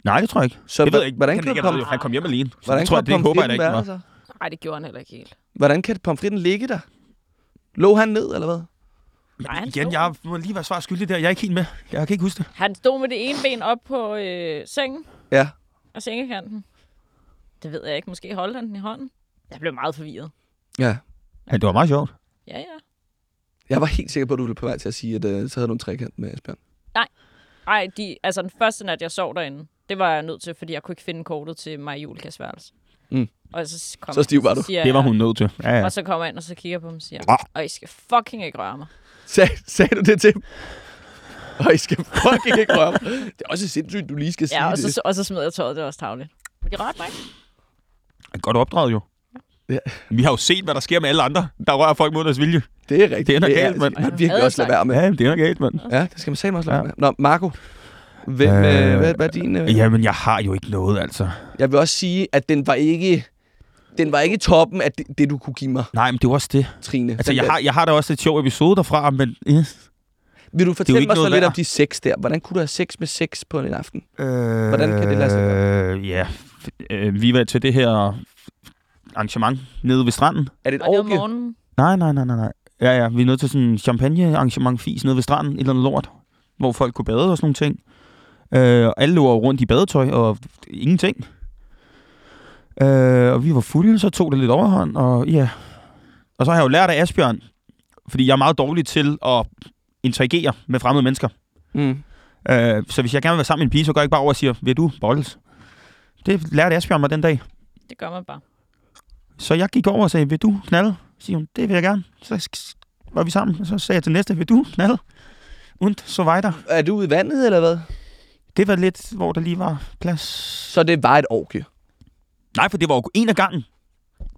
Nej, det tror jeg ikke. Så det ved jeg ikke. Hvordan kan kan, komme, jeg han kom hjem alene. Så hvordan det tror jeg, kan det håber jeg ikke. være var. der så? Nej, det gjorde han heller ikke helt. Hvordan kan pomfritten ligge der? Lå han ned, eller hvad? Nej, han Igen, stod. jeg må lige være svar skyldig der. Jeg er ikke helt med. Jeg kan ikke huske det. Han stod med det ene ben op på øh, sengen Ja. og sengekanten. Det ved jeg ikke. Måske holdt han den i hånden. Jeg blev meget forvirret. Ja. Ja, det var meget sjovt. Ja, ja. Jeg var helt sikker på, at du ville på vej til at sige, at uh, så havde du en trekant med Asbjørn. Ej, de, altså den første nat, jeg sov derinde, det var jeg nødt til, fordi jeg kunne ikke finde kortet til mig Julikas værelse. Mm. Og så, kom Så stiv var du. Siger, Det var hun nødt til. Ja, ja. Og så kommer jeg ind, og så kigger på dem og siger, Ah. og I skal fucking ikke røre mig. Sag, sagde du det til? Og I skal fucking ikke røre mig. Det er også sindssygt, du lige skal sige Ja, og det. så, og så smed jeg tøjet, det var også tavligt. Men de rørte mig ikke. Godt opdraget jo. Ja. Vi har jo set, hvad der sker med alle andre, der rører folk mod deres vilje. Det er rigtigt. Det er noget det galt, mand. Man virkelig også lade være med. Ja, det er nok galt, mand. Ja, det skal man sige også lade Ja. være med. Nå, Marco. Hvem, øh, Øh, hvad, hvad er din... Øh? Jamen, jeg har jo ikke noget, altså. Jeg vil også sige, at den var ikke... Den var ikke toppen af det, det du kunne give mig, Nej, men det var også det. Trine. Altså, jeg der- har, jeg har da også et sjov episode derfra, men... Ja. Vil du fortælle mig så lidt værd. om de seks der? Hvordan kunne du have sex med sex på en aften? Øh, Hvordan kan det lade sig gøre? Ja, øh, vi var til det her arrangement nede ved stranden. Er det et orgie? morgenen. Nej, nej, nej, nej, nej. Ja, ja, vi er nødt til sådan en champagne-arrangement fis nede ved stranden, et eller andet lort, hvor folk kunne bade og sådan nogle ting. Øh, og alle lå rundt i badetøj og ingenting. Øh, og vi var fulde, så tog det lidt overhånd, og ja. Og så har jeg jo lært af Asbjørn, fordi jeg er meget dårlig til at interagere med fremmede mennesker. Mm. Øh, så hvis jeg gerne vil være sammen med en pige, så går jeg ikke bare over og siger, vil du bolles? Det lærte Asbjørn mig den dag. Det gør man bare. Så jeg gik over og sagde, vil du knalde? Så siger hun, det vil jeg gerne. Så var vi sammen, og så sagde jeg til næste, vil du knalde? Und så weiter. Er du ude i vandet, eller hvad? Det var lidt, hvor der lige var plads. Så det var et orgie. Nej, for det var jo en af gangen.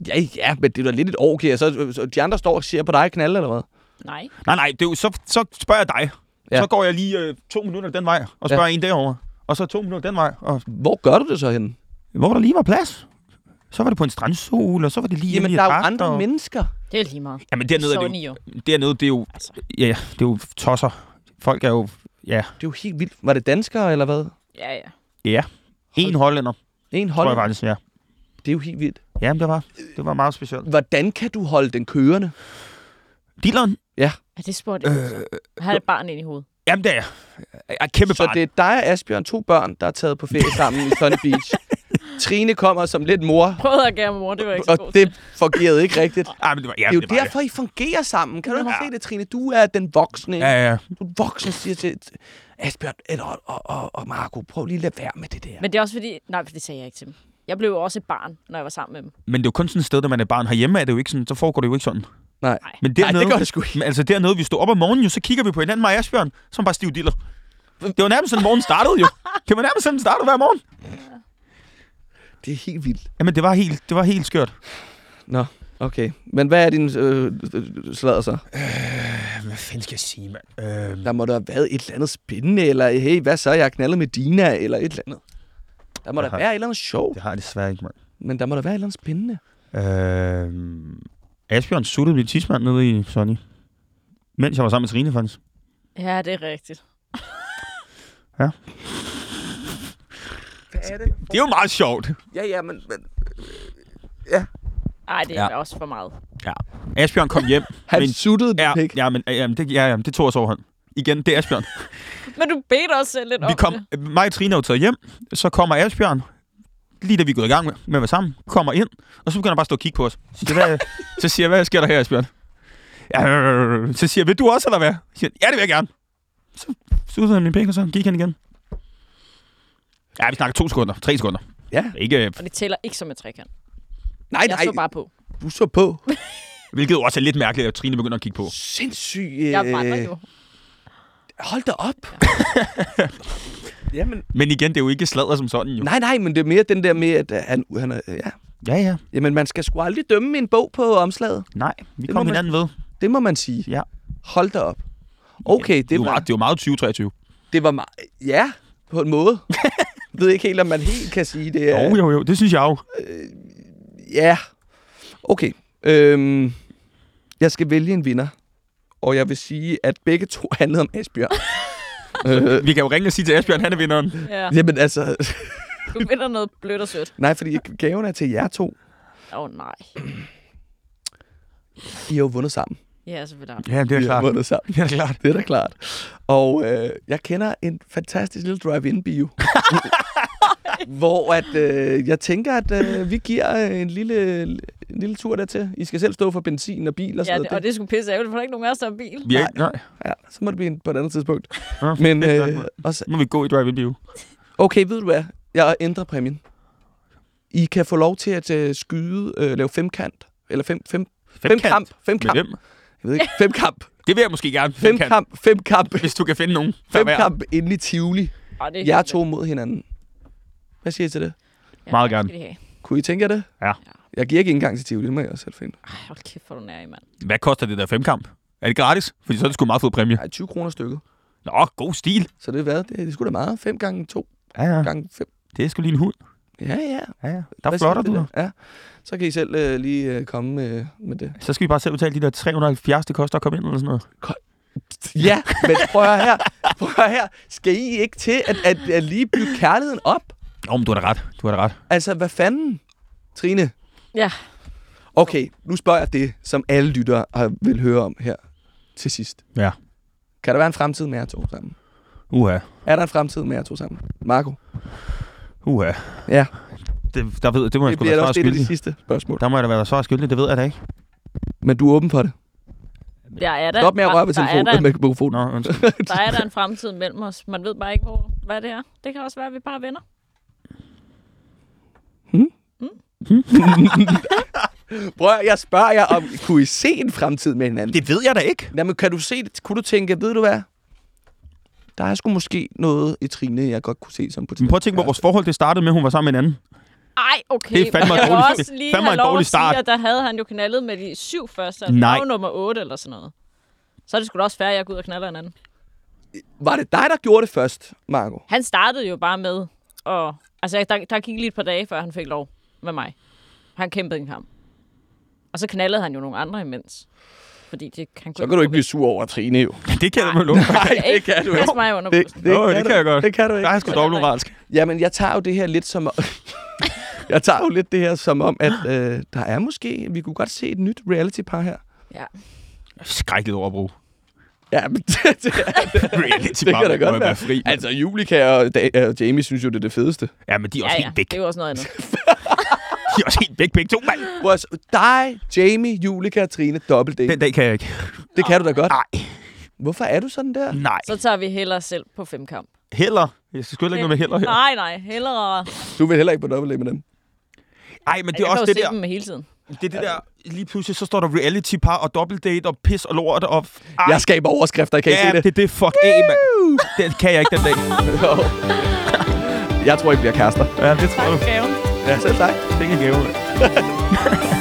Ja, ja, men det var lidt et orgie. Så, så de andre står og ser på dig knalde, eller hvad? Nej. Nej, nej, det er jo, så, så spørger jeg dig. Ja. Så går jeg lige øh, to minutter den vej, og spørger ja. en derover. Og så to minutter den vej. Og Hvor gør du det så henne? hvor der lige var plads. Så var det på en strandsol, og så var det lige Jamen, der er jo andre og... mennesker. Det er lige meget. Jamen, dernede er det jo. dernede, det er jo, Altså, ja, det er jo tosser. Folk er jo, ja, Det er jo helt vildt. Var det danskere, eller hvad? ja, ja. ja. En hollænder, En tror jeg faktisk, ja. Det er jo helt vildt. Jamen, det var, det var meget specielt. Hvordan kan du holde den kørende? Dilleren? Er det spurgt? Øh, har et barn ind i hovedet. Jamen, det er jeg. Jeg er kæmpe Så barn. det er dig og Asbjørn, to børn, der er taget på ferie sammen i Sunny Beach. Trine kommer som lidt mor, Prøvede at gøre mor, det var ikke så og god det til. fungerede ikke rigtigt. <laughs> Ej, men det var, ja, Det er jo det var derfor, I fungerer sammen. Kan du ikke Ja. se det, Trine? Du er den voksne. Ja, ja, ja. Du er voksen, siger til Asbjørn eller, og, og, og Marco, prøv lige at lade være med det der. Men det er også fordi... Nej, for det sagde jeg ikke til dem. Jeg blev jo også et barn, når jeg var sammen med dem. Men det er jo kun sådan et sted, der man er barn. Herhjemme er det jo ikke sådan, så foregår det jo ikke sådan. Nej. Men Nej, dernede, det gør det sgu ikke. Men altså dernede, vi stod op om morgenen, jo, så kigger vi på hinanden, mig og Asbjørn, som bare stiv diller. Det var nærmest sådan, morgen startede jo. <laughs> Det var nærmest sådan, den startede hver morgen. Det er helt vildt. Jamen, det var helt, det var helt skørt. Nå, okay. Men hvad er din øh, øh, sladder så? Hvad fanden skal jeg sige, mand? Øh, Der må der have været et eller andet spændende, eller hey, hvad så, jeg har knaldet med Dina, eller et eller andet. Der må Jeg der har- være et eller andet sjovt, det har jeg desværre ikke, mand. men der må der være et eller andet spændende. Øh, Asbjørn suttede min tidsmand nede i Sonny. Mens jeg var sammen med Trine, faktisk. Ja, det er rigtigt. Hvad er det? Det er jo meget sjovt. Ja, ja, men... men Ej, det er Ja. ja. også for meget. Asbjørn kom hjem. <laughs> han Men- suttede Ja, den, ikke? ja, men, ja, men det, ja, ja, det tog os overhånd. Igen, det er Asbjørn. <laughs> Men du bedte også selv lidt Vi om kom, det. mig og Trine er jo taget hjem, så kommer Asbjørn, lige da vi er gået i gang med, med at være sammen, kommer ind, og så begynder han bare at stå og kigge på os. Så siger, hvad, <laughs> så siger jeg, hvad sker der her, Asbjørn? Ja, øh, så siger jeg, vil du også, eller hvad? Så siger, ja, det vil jeg gerne. Så suttede han min pæk, og så gik han igen. Ja, vi snakker to sekunder, tre sekunder. Ja. Ikke, Og det tæller ikke som en trekant. Nej, Jeg nej, så bare på. du så på. <laughs> hvilket også er lidt mærkeligt, at Trine begynder at kigge på. Sindssyg. Jeg brænder Øh, jo. hold da op. <laughs> Jamen, Men igen, det er jo ikke sladder som sådan, jo. nej, nej, men det er mere den der med, at øh, han, han er, ja. Ja, ja. Jamen, man skal sgu aldrig dømme en bog på omslaget. Nej, vi Det kom må man- hinanden ved. Det må man sige. Ja. Hold da op. Okay, Det, det var, var, det var meget 2023. det var meget... Ja, på en måde. <laughs> Jeg ved ikke helt, om man helt kan sige det. er- Jo, jo, jo. Det synes jeg jo. Ja. Okay. Øhm, jeg skal vælge en vinder. Og jeg vil sige, at begge to <laughs> handlede om Asbjørn. øh, <laughs> Vi kan jo ringe og sige til Asbjørn, han er vinderen. Ja. jamen altså... <laughs> Du vinder noget blødt og sødt. Nej, fordi gaven er til jer to. Åh oh, nej. I har jo vundet sammen. Ja, selvfølgelig. Ja, det er klart. vundet sammen. Det er klart. Det er da klart. Og øh, jeg kender en fantastisk lille drive-in-bio. <laughs> hvor at, øh, jeg tænker, at øh, vi giver øh, en lille, en lille tur dertil. I skal selv stå for benzin og bil og sådan Ja, noget. det, og det skulle pisse ærgerligt, for der er ikke nogen af os, der har bil. Vi er ikke, nej. Ja, så må det blive en- på et andet tidspunkt. Ja, Men er øh, også, må vi gå i drive-in bio. okay, ved du hvad? Jeg ændrer præmien. I kan få lov til at øh, skyde, øh, lave femkant. Eller fem, fem, fem kamp. Fem Med hvem? Jeg ved ikke. Fem kamp. Det vil jeg måske gerne. Fem Femkant. kamp. Fem kamp. Hvis du kan finde nogen. er Fem kamp inde i Tivoli. Og det er Jeg to mod hinanden. Hvad siger I til det? Ja, Meget gerne. skal de have. Kunne I tænke jer det? Ja. Jeg giver ikke engang til Tivoli, det må jeg også selv finde. Ej, hold kæft, hvor du nær i, mand. Hvad koster det der femkamp? Er det gratis? Fordi så er det sgu meget fed præmie. Nej, 20 kroner stykket. Nå, god stil. Så det er hvad? Det, det skulle da meget. 5 gange 2 Ja, ja. gange 5. Det er sgu lige en hund. Ja, ja. Ja, ja. Der Hvad flotter du. det der? Ja. Så kan I selv øh, lige øh, komme med, med det. Så skal vi bare selv betale de der 370, det koster at komme ind eller sådan noget. Ja, men prøv at her. Prøv at her. Skal I ikke til at, at, at lige bygge kærligheden op? Nå, men du har da ret. Du har da ret. Altså, hvad fanden? Trine? Ja. Okay, nu spørger jeg det, som alle lyttere har vil høre om her til sidst. Ja. Kan der være en fremtid med jer to sammen? Uha. Er der en fremtid med jer to sammen? Marco? Uha. Ja. Det, der ved, det må jeg Det sgu bliver da også det af de skyldig. sidste spørgsmål. Der må jeg da være svar skyldig, det ved jeg da ikke. Men du er åben for det. Der er der, Stop med at røre ved er telefonen. Med mikrofonen. Nå, <laughs> der er der en fremtid mellem os. Man ved bare ikke, hvor, hvad det er. Det kan også være, at vi bare er venner. <laughs> Prøv at, jeg spørger jer om, kunne I se en fremtid med hinanden? det ved jeg da ikke. Jamen, kan du se det? Kunne du tænke, ved du hvad? Der er sgu måske noget i Trine, jeg godt kunne se som på Men prøv at tænke på, vores forhold det startede med, at hun var sammen med en anden. Ej, okay. Det er fandme men jeg dårlig- også lige fandme have en lov at sige, start. at der havde han jo knaldet med de syv første. Altså, Nej. Nummer 8 eller sådan noget. Så er det sgu da også fair, at jeg går ud og knaller en anden. Var det dig, der gjorde det først, Marco? Han startede jo bare med at... Altså, der, der gik lige et par dage, før han fik lov med mig. Han kæmpede en kamp. Og så knaldede han jo nogle andre imens. Fordi det, han Så kan du ikke blive sur over Trine, jo. Det kan jeg da med love. Nej, det kan du ikke. Mig under Det, det, Jo, det du- kan jeg godt. Det kan du Der ikke. er sgu dobbeltmoralsk. Jamen, jeg tager jo det her lidt som... <laughs> jeg tager jo lidt det her som om, at øh, der er måske... Vi kunne godt se et nyt reality-par her. Ja. Skrækkeligt ord at bruge. Ja, men <laughs> det, det, er, Reality det kan da godt være. fri. Altså, Julika og, Da- og Jamie synes jo, det er det fedeste. Ja, men de er også Ja, ja. helt væk. Det er jo også noget andet. <laughs> De er også helt væk, begge to, mand. At, dig, Jamie, Julika og Trine, dobbelt date. Den dag kan jeg ikke. Det kan du da godt. Nej. Hvorfor er du sådan der? Nej. Så tager vi heller selv på femkamp. Heller. Jeg skal sgu heller ikke noget med heller her. Nej, nej. Hellere... Du vil heller ikke på dobbelt date med dem. Nej, men det jeg er også kan jo det se der. dem hele tiden. Det er det der, lige pludselig så står der reality par og dobbeltdate og pis og lort og... Ej, Jeg skaber overskrifter, kan I ja, se det? det er det. Fuck af, mand. Den kan jeg ikke den dag. <laughs> Jeg tror, I bliver kærester. Ja, det tror Tak du. for gaven. Ja, selv tak. Det er en gave.